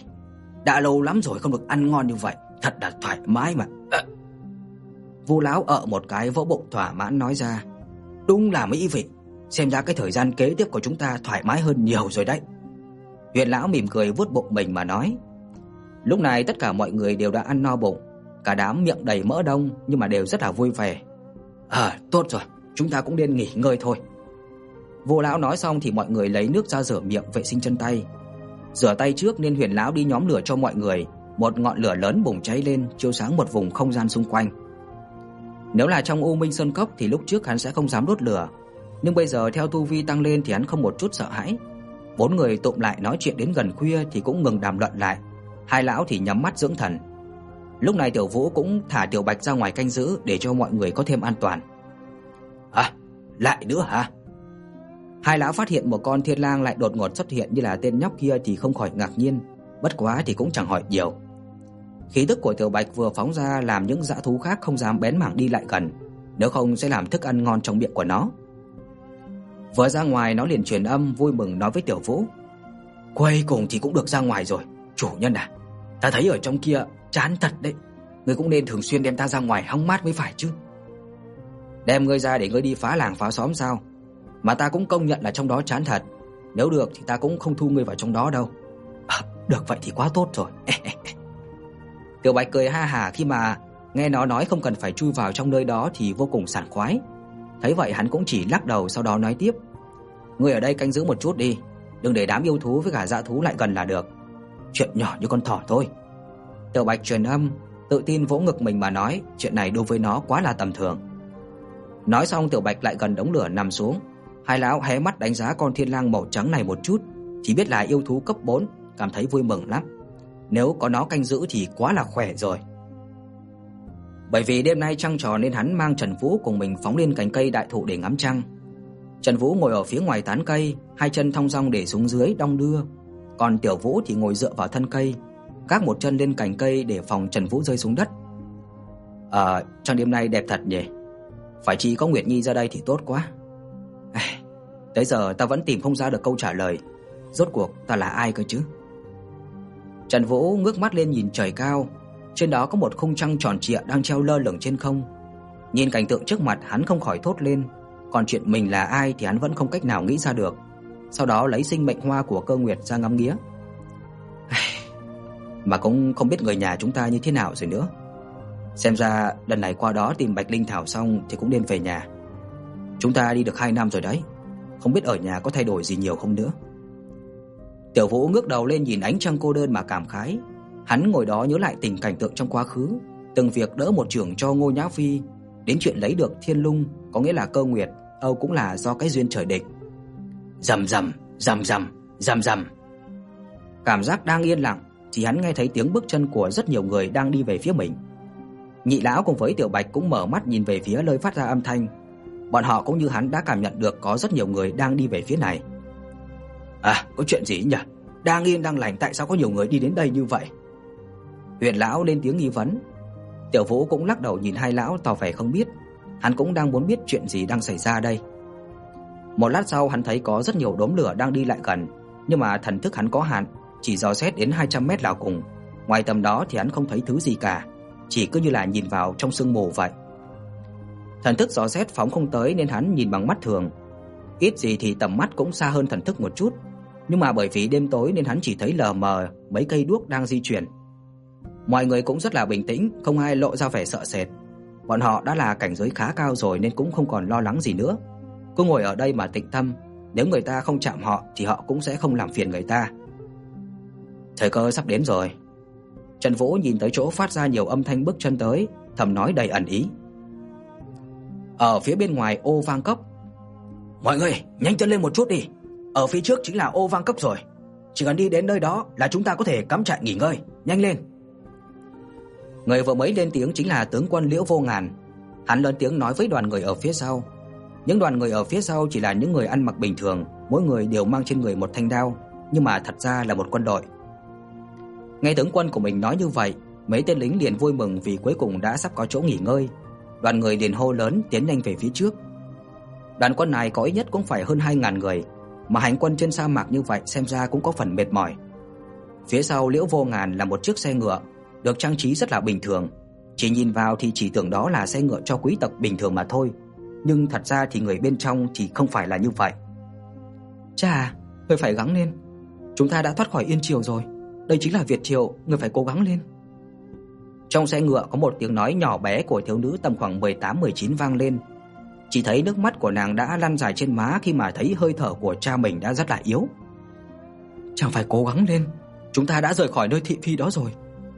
Đã lâu lắm rồi không được ăn ngon như vậy, thật là thoải mái mà. À. Vu lão ợ một cái vỗ bụng thỏa mãn nói ra, đúng là mỹ vị, xem ra cái thời gian kế tiếp của chúng ta thoải mái hơn nhiều rồi đấy. Huyền lão mỉm cười vuốt bụng mình mà nói, Lúc này tất cả mọi người đều đã ăn no bụng, cả đám miệng đầy mỡ đông nhưng mà đều rất là vui vẻ. "À, tốt rồi, chúng ta cũng nên nghỉ ngơi thôi." Vô lão nói xong thì mọi người lấy nước ra rửa miệng vệ sinh chân tay. Rửa tay trước nên Huyền lão đi nhóm lửa cho mọi người, một ngọn lửa lớn bùng cháy lên, chiếu sáng một vùng không gian xung quanh. Nếu là trong U Minh Sơn Cốc thì lúc trước hắn sẽ không dám đốt lửa, nhưng bây giờ theo tu vi tăng lên thì hắn không một chút sợ hãi. Bốn người tụm lại nói chuyện đến gần khuya thì cũng ngừng đàm luận lại, hai lão thì nhắm mắt dưỡng thần. Lúc này Tiểu Vũ cũng thả Tiểu Bạch ra ngoài canh giữ để cho mọi người có thêm an toàn. À, lại nữa hả? Hai lão phát hiện một con thiên lang lại đột ngột xuất hiện như là tên nhóc kia thì không khỏi ngạc nhiên, bất quá thì cũng chẳng hỏi nhiều. Khí tức của Tiểu Bạch vừa phóng ra làm những dã thú khác không dám bén mảng đi lại gần, nếu không sẽ làm thức ăn ngon trong miệng của nó. Vừa ra ngoài nó liền truyền âm vui mừng nói với Tiểu Vũ: "Cuối cùng thì cũng được ra ngoài rồi, chủ nhân à, Ta thấy ở trong kia chán thật đấy. Ngươi cũng nên thường xuyên đem ta ra ngoài hóng mát mới phải chứ. Đem ngươi ra để ngươi đi phá làng phá xóm sao? Mà ta cũng công nhận là trong đó chán thật. Nếu được thì ta cũng không thu ngươi vào trong đó đâu. À, được vậy thì quá tốt rồi. Tiểu Bạch cười ha hả khi mà nghe nó nói không cần phải chui vào trong nơi đó thì vô cùng sảng khoái. Thấy vậy hắn cũng chỉ lắc đầu sau đó nói tiếp: "Ngươi ở đây canh giữ một chút đi, đừng để đám yêu thú với cả dã thú lại gần là được chuyện nhỏ như con thỏ thôi." Tiểu Bạch truyền âm, tự tin vỗ ngực mình mà nói, chuyện này đối với nó quá là tầm thường. Nói xong Tiểu Bạch lại gần đống lửa nằm xuống, hai lão hé mắt đánh giá con thiên lang màu trắng này một chút, chỉ biết là yêu thú cấp 4, cảm thấy vui mừng lắm. Nếu có nó canh giữ thì quá là khỏe rồi. Bởi vì đêm nay trăng tròn nên hắn mang Trần Vũ cùng mình phóng lên cành cây đại thụ để ngắm trăng. Trần Vũ ngồi ở phía ngoài tán cây, hai chân thong dong để xuống dưới đong đưa, còn Tiểu Vũ thì ngồi dựa vào thân cây, gác một chân lên cành cây để phòng Trần Vũ rơi xuống đất. "Ờ, trong đêm nay đẹp thật nhỉ. Phải chỉ có Nguyệt Nhi ra đây thì tốt quá." Ai, tới giờ ta vẫn tìm không ra được câu trả lời, rốt cuộc ta là ai cơ chứ? Trần Vũ ngước mắt lên nhìn trời cao, trên đó có một khung trăng tròn trịa đang treo lơ lửng trên không. Nhìn cảnh tượng trước mặt, hắn không khỏi thốt lên, còn chuyện mình là ai thì hắn vẫn không cách nào nghĩ ra được sau đó lấy sinh mệnh hoa của Cơ Nguyệt ra ngắm nghía. Mà cũng không biết người nhà chúng ta như thế nào rồi nữa. Xem ra lần này qua đó tìm Bạch Linh Thảo xong thì cũng nên về nhà. Chúng ta đi được 2 năm rồi đấy, không biết ở nhà có thay đổi gì nhiều không nữa. Tiểu Vũ ngước đầu lên nhìn ánh trăng cô đơn mà cảm khái, hắn ngồi đó nhớ lại tình cảnh tượng trong quá khứ, từng việc đỡ một trưởng cho Ngô Nhã Phi, đến chuyện lấy được Thiên Lung, có nghĩa là Cơ Nguyệt, Âu cũng là do cái duyên trời định. Rầm rầm, rầm rầm, rầm rầm. Cảm giác đang yên lặng, chỉ hắn nghe thấy tiếng bước chân của rất nhiều người đang đi về phía mình. Nhị lão cùng với Tiểu Bạch cũng mở mắt nhìn về phía nơi phát ra âm thanh. Bọn họ cũng như hắn đã cảm nhận được có rất nhiều người đang đi về phía này. À, có chuyện gì nhỉ? Đang yên đang lành tại sao có nhiều người đi đến đây như vậy? Huyền lão lên tiếng nghi vấn. Tiểu Vũ cũng lắc đầu nhìn hai lão tỏ vẻ không biết, hắn cũng đang muốn biết chuyện gì đang xảy ra đây. Một lát sau hắn thấy có rất nhiều đốm lửa đang đi lại gần, nhưng mà thần thức hắn có hạn, chỉ dò xét đến 200 mét là cùng. Ngoài tầm đó thì hắn không thấy thứ gì cả, chỉ cứ như là nhìn vào trong sương mù vậy. Thần thức dò xét phóng không tới nên hắn nhìn bằng mắt thường. Ít gì thì tầm mắt cũng xa hơn thần thức một chút, nhưng mà bởi vì đêm tối nên hắn chỉ thấy lờ mờ mấy cây đuốc đang di chuyển. Mọi người cũng rất là bình tĩnh, không ai lộ ra vẻ sợ sệt. Bọn họ đã là cảnh giới khá cao rồi nên cũng không còn lo lắng gì nữa. Cứ ngồi ở đây mà tĩnh tâm, nếu người ta không chạm họ thì họ cũng sẽ không làm phiền người ta. Thời cơ sắp đến rồi. Trần Vũ nhìn tới chỗ phát ra nhiều âm thanh bước chân tới, thầm nói đầy ẩn ý. Ở phía bên ngoài ô vang cốc. Mọi người, nhanh chân lên một chút đi. Ở phía trước chính là ô vang cốc rồi. Chỉ cần đi đến nơi đó là chúng ta có thể cắm trại nghỉ ngơi, nhanh lên. Người vừa mới lên tiếng chính là tướng quân Liễu Vô Ngàn. Hắn lớn tiếng nói với đoàn người ở phía sau. Những đoàn người ở phía sau chỉ là những người ăn mặc bình thường, mỗi người đều mang trên người một thanh đao, nhưng mà thật ra là một quân đội. Nghe tướng quân của mình nói như vậy, mấy tên lính liền vui mừng vì cuối cùng đã sắp có chỗ nghỉ ngơi. Đoàn người liền hô lớn tiến nhanh về phía trước. Đoàn quân này có ít nhất cũng phải hơn 2000 người, mà hành quân trên sa mạc như vậy xem ra cũng có phần mệt mỏi. Phía sau Liễu Vô Ngàn là một chiếc xe ngựa, được trang trí rất là bình thường, chỉ nhìn vào thì chỉ tưởng đó là xe ngựa cho quý tộc bình thường mà thôi, nhưng thật ra thì người bên trong thì không phải là như vậy. cha người phải gắng lên. Chúng ta đã thoát khỏi Yên Triều rồi, đây chính là Việt Triều, người phải cố gắng lên. Trong xe ngựa có một tiếng nói nhỏ bé của thiếu nữ tầm khoảng 18-19 vang lên. Chỉ thấy nước mắt của nàng đã lăn dài trên má khi mà thấy hơi thở của cha mình đã rất là yếu. Chàng phải cố gắng lên, chúng ta đã rời khỏi nơi thị phi đó rồi.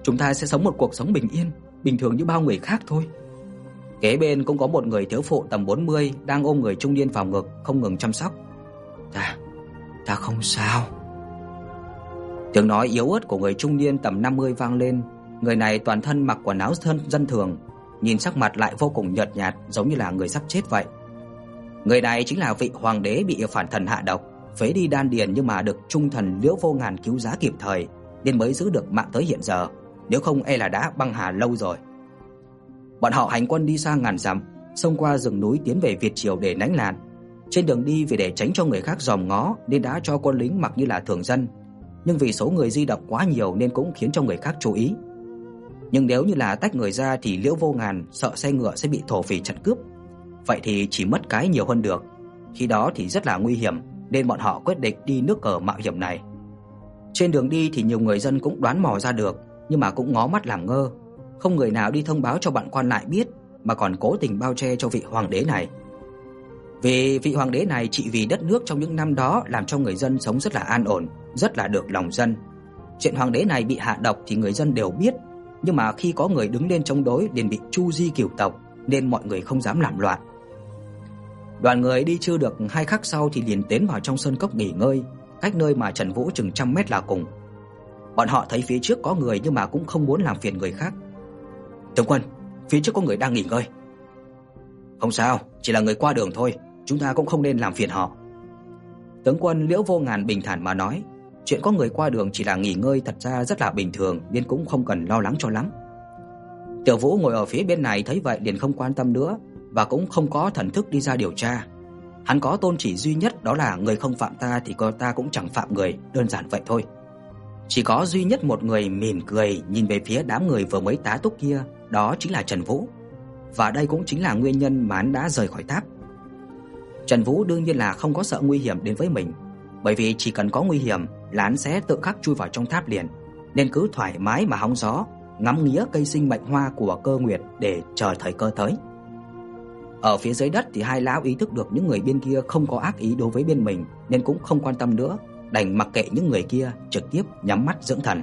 Chúng ta sẽ sống một cuộc sống bình yên, bình thường như bao người khác thôi. Kế bên cũng có một người thiếu phụ tầm 40 đang ôm người trung niên vào ngực không ngừng chăm sóc. "Ta, ta không sao." Tiếng nói yếu ớt của người trung niên tầm 50 vang lên, người này toàn thân mặc quần áo thân dân thường, nhìn sắc mặt lại vô cùng nhợt nhạt giống như là người sắp chết vậy. Người này chính là vị hoàng đế bị phản thần hạ độc, phế đi đan điền nhưng mà được trung thần Liễu Vô Ngàn cứu giá kịp thời nên mới giữ được mạng tới hiện giờ, nếu không e là đã băng hà lâu rồi. Bọn họ hành quân đi xa ngàn dặm, xông qua rừng núi tiến về Việt Triều để đánh làn. Trên đường đi vì để tránh cho người khác dòm ngó nên đã cho quân lính mặc như là thường dân, nhưng vì số người di động quá nhiều nên cũng khiến cho người khác chú ý. Nhưng nếu như là tách người ra thì Liễu Vô Ngàn sợ xe ngựa sẽ bị thổ phỉ chặn cướp. Vậy thì chỉ mất cái nhiều hơn được. Khi đó thì rất là nguy hiểm nên bọn họ quyết định đi nước cờ mạo hiểm này. Trên đường đi thì nhiều người dân cũng đoán mò ra được, nhưng mà cũng ngó mắt làm ngơ, không người nào đi thông báo cho bạn quan lại biết mà còn cố tình bao che cho vị hoàng đế này. Vì vị hoàng đế này trị vì đất nước trong những năm đó làm cho người dân sống rất là an ổn, rất là được lòng dân. Chuyện hoàng đế này bị hạ độc thì người dân đều biết, nhưng mà khi có người đứng lên chống đối liền bị chu di cửu tộc nên mọi người không dám làm loạn. Đoàn người đi chưa được hai khắc sau thì liền tiến vào trong sơn cốc nghỉ ngơi, cách nơi mà Trần Vũ chừng trăm mét là cùng. Bọn họ thấy phía trước có người nhưng mà cũng không muốn làm phiền người khác. "Tướng quân, phía trước có người đang nghỉ ngơi." "Không sao, chỉ là người qua đường thôi, chúng ta cũng không nên làm phiền họ." Tướng quân Liễu Vô Ngàn bình thản mà nói, chuyện có người qua đường chỉ là nghỉ ngơi thật ra rất là bình thường nên cũng không cần lo lắng cho lắm. Tiểu Vũ ngồi ở phía bên này thấy vậy liền không quan tâm nữa và cũng không có thần thức đi ra điều tra. Hắn có tôn chỉ duy nhất đó là người không phạm ta thì có ta cũng chẳng phạm người, đơn giản vậy thôi. Chỉ có duy nhất một người mỉm cười nhìn về phía đám người vừa mới tá túc kia, đó chính là Trần Vũ. Và đây cũng chính là nguyên nhân mà hắn đã rời khỏi tháp. Trần Vũ đương nhiên là không có sợ nguy hiểm đến với mình, bởi vì chỉ cần có nguy hiểm lán xé sẽ tự khắc chui vào trong tháp liền, nên cứ thoải mái mà hóng gió, ngắm nghía cây sinh mệnh hoa của cơ nguyệt để chờ thời cơ tới. Ở phía dưới đất thì hai lão ý thức được những người bên kia không có ác ý đối với bên mình nên cũng không quan tâm nữa, đành mặc kệ những người kia trực tiếp nhắm mắt dưỡng thần.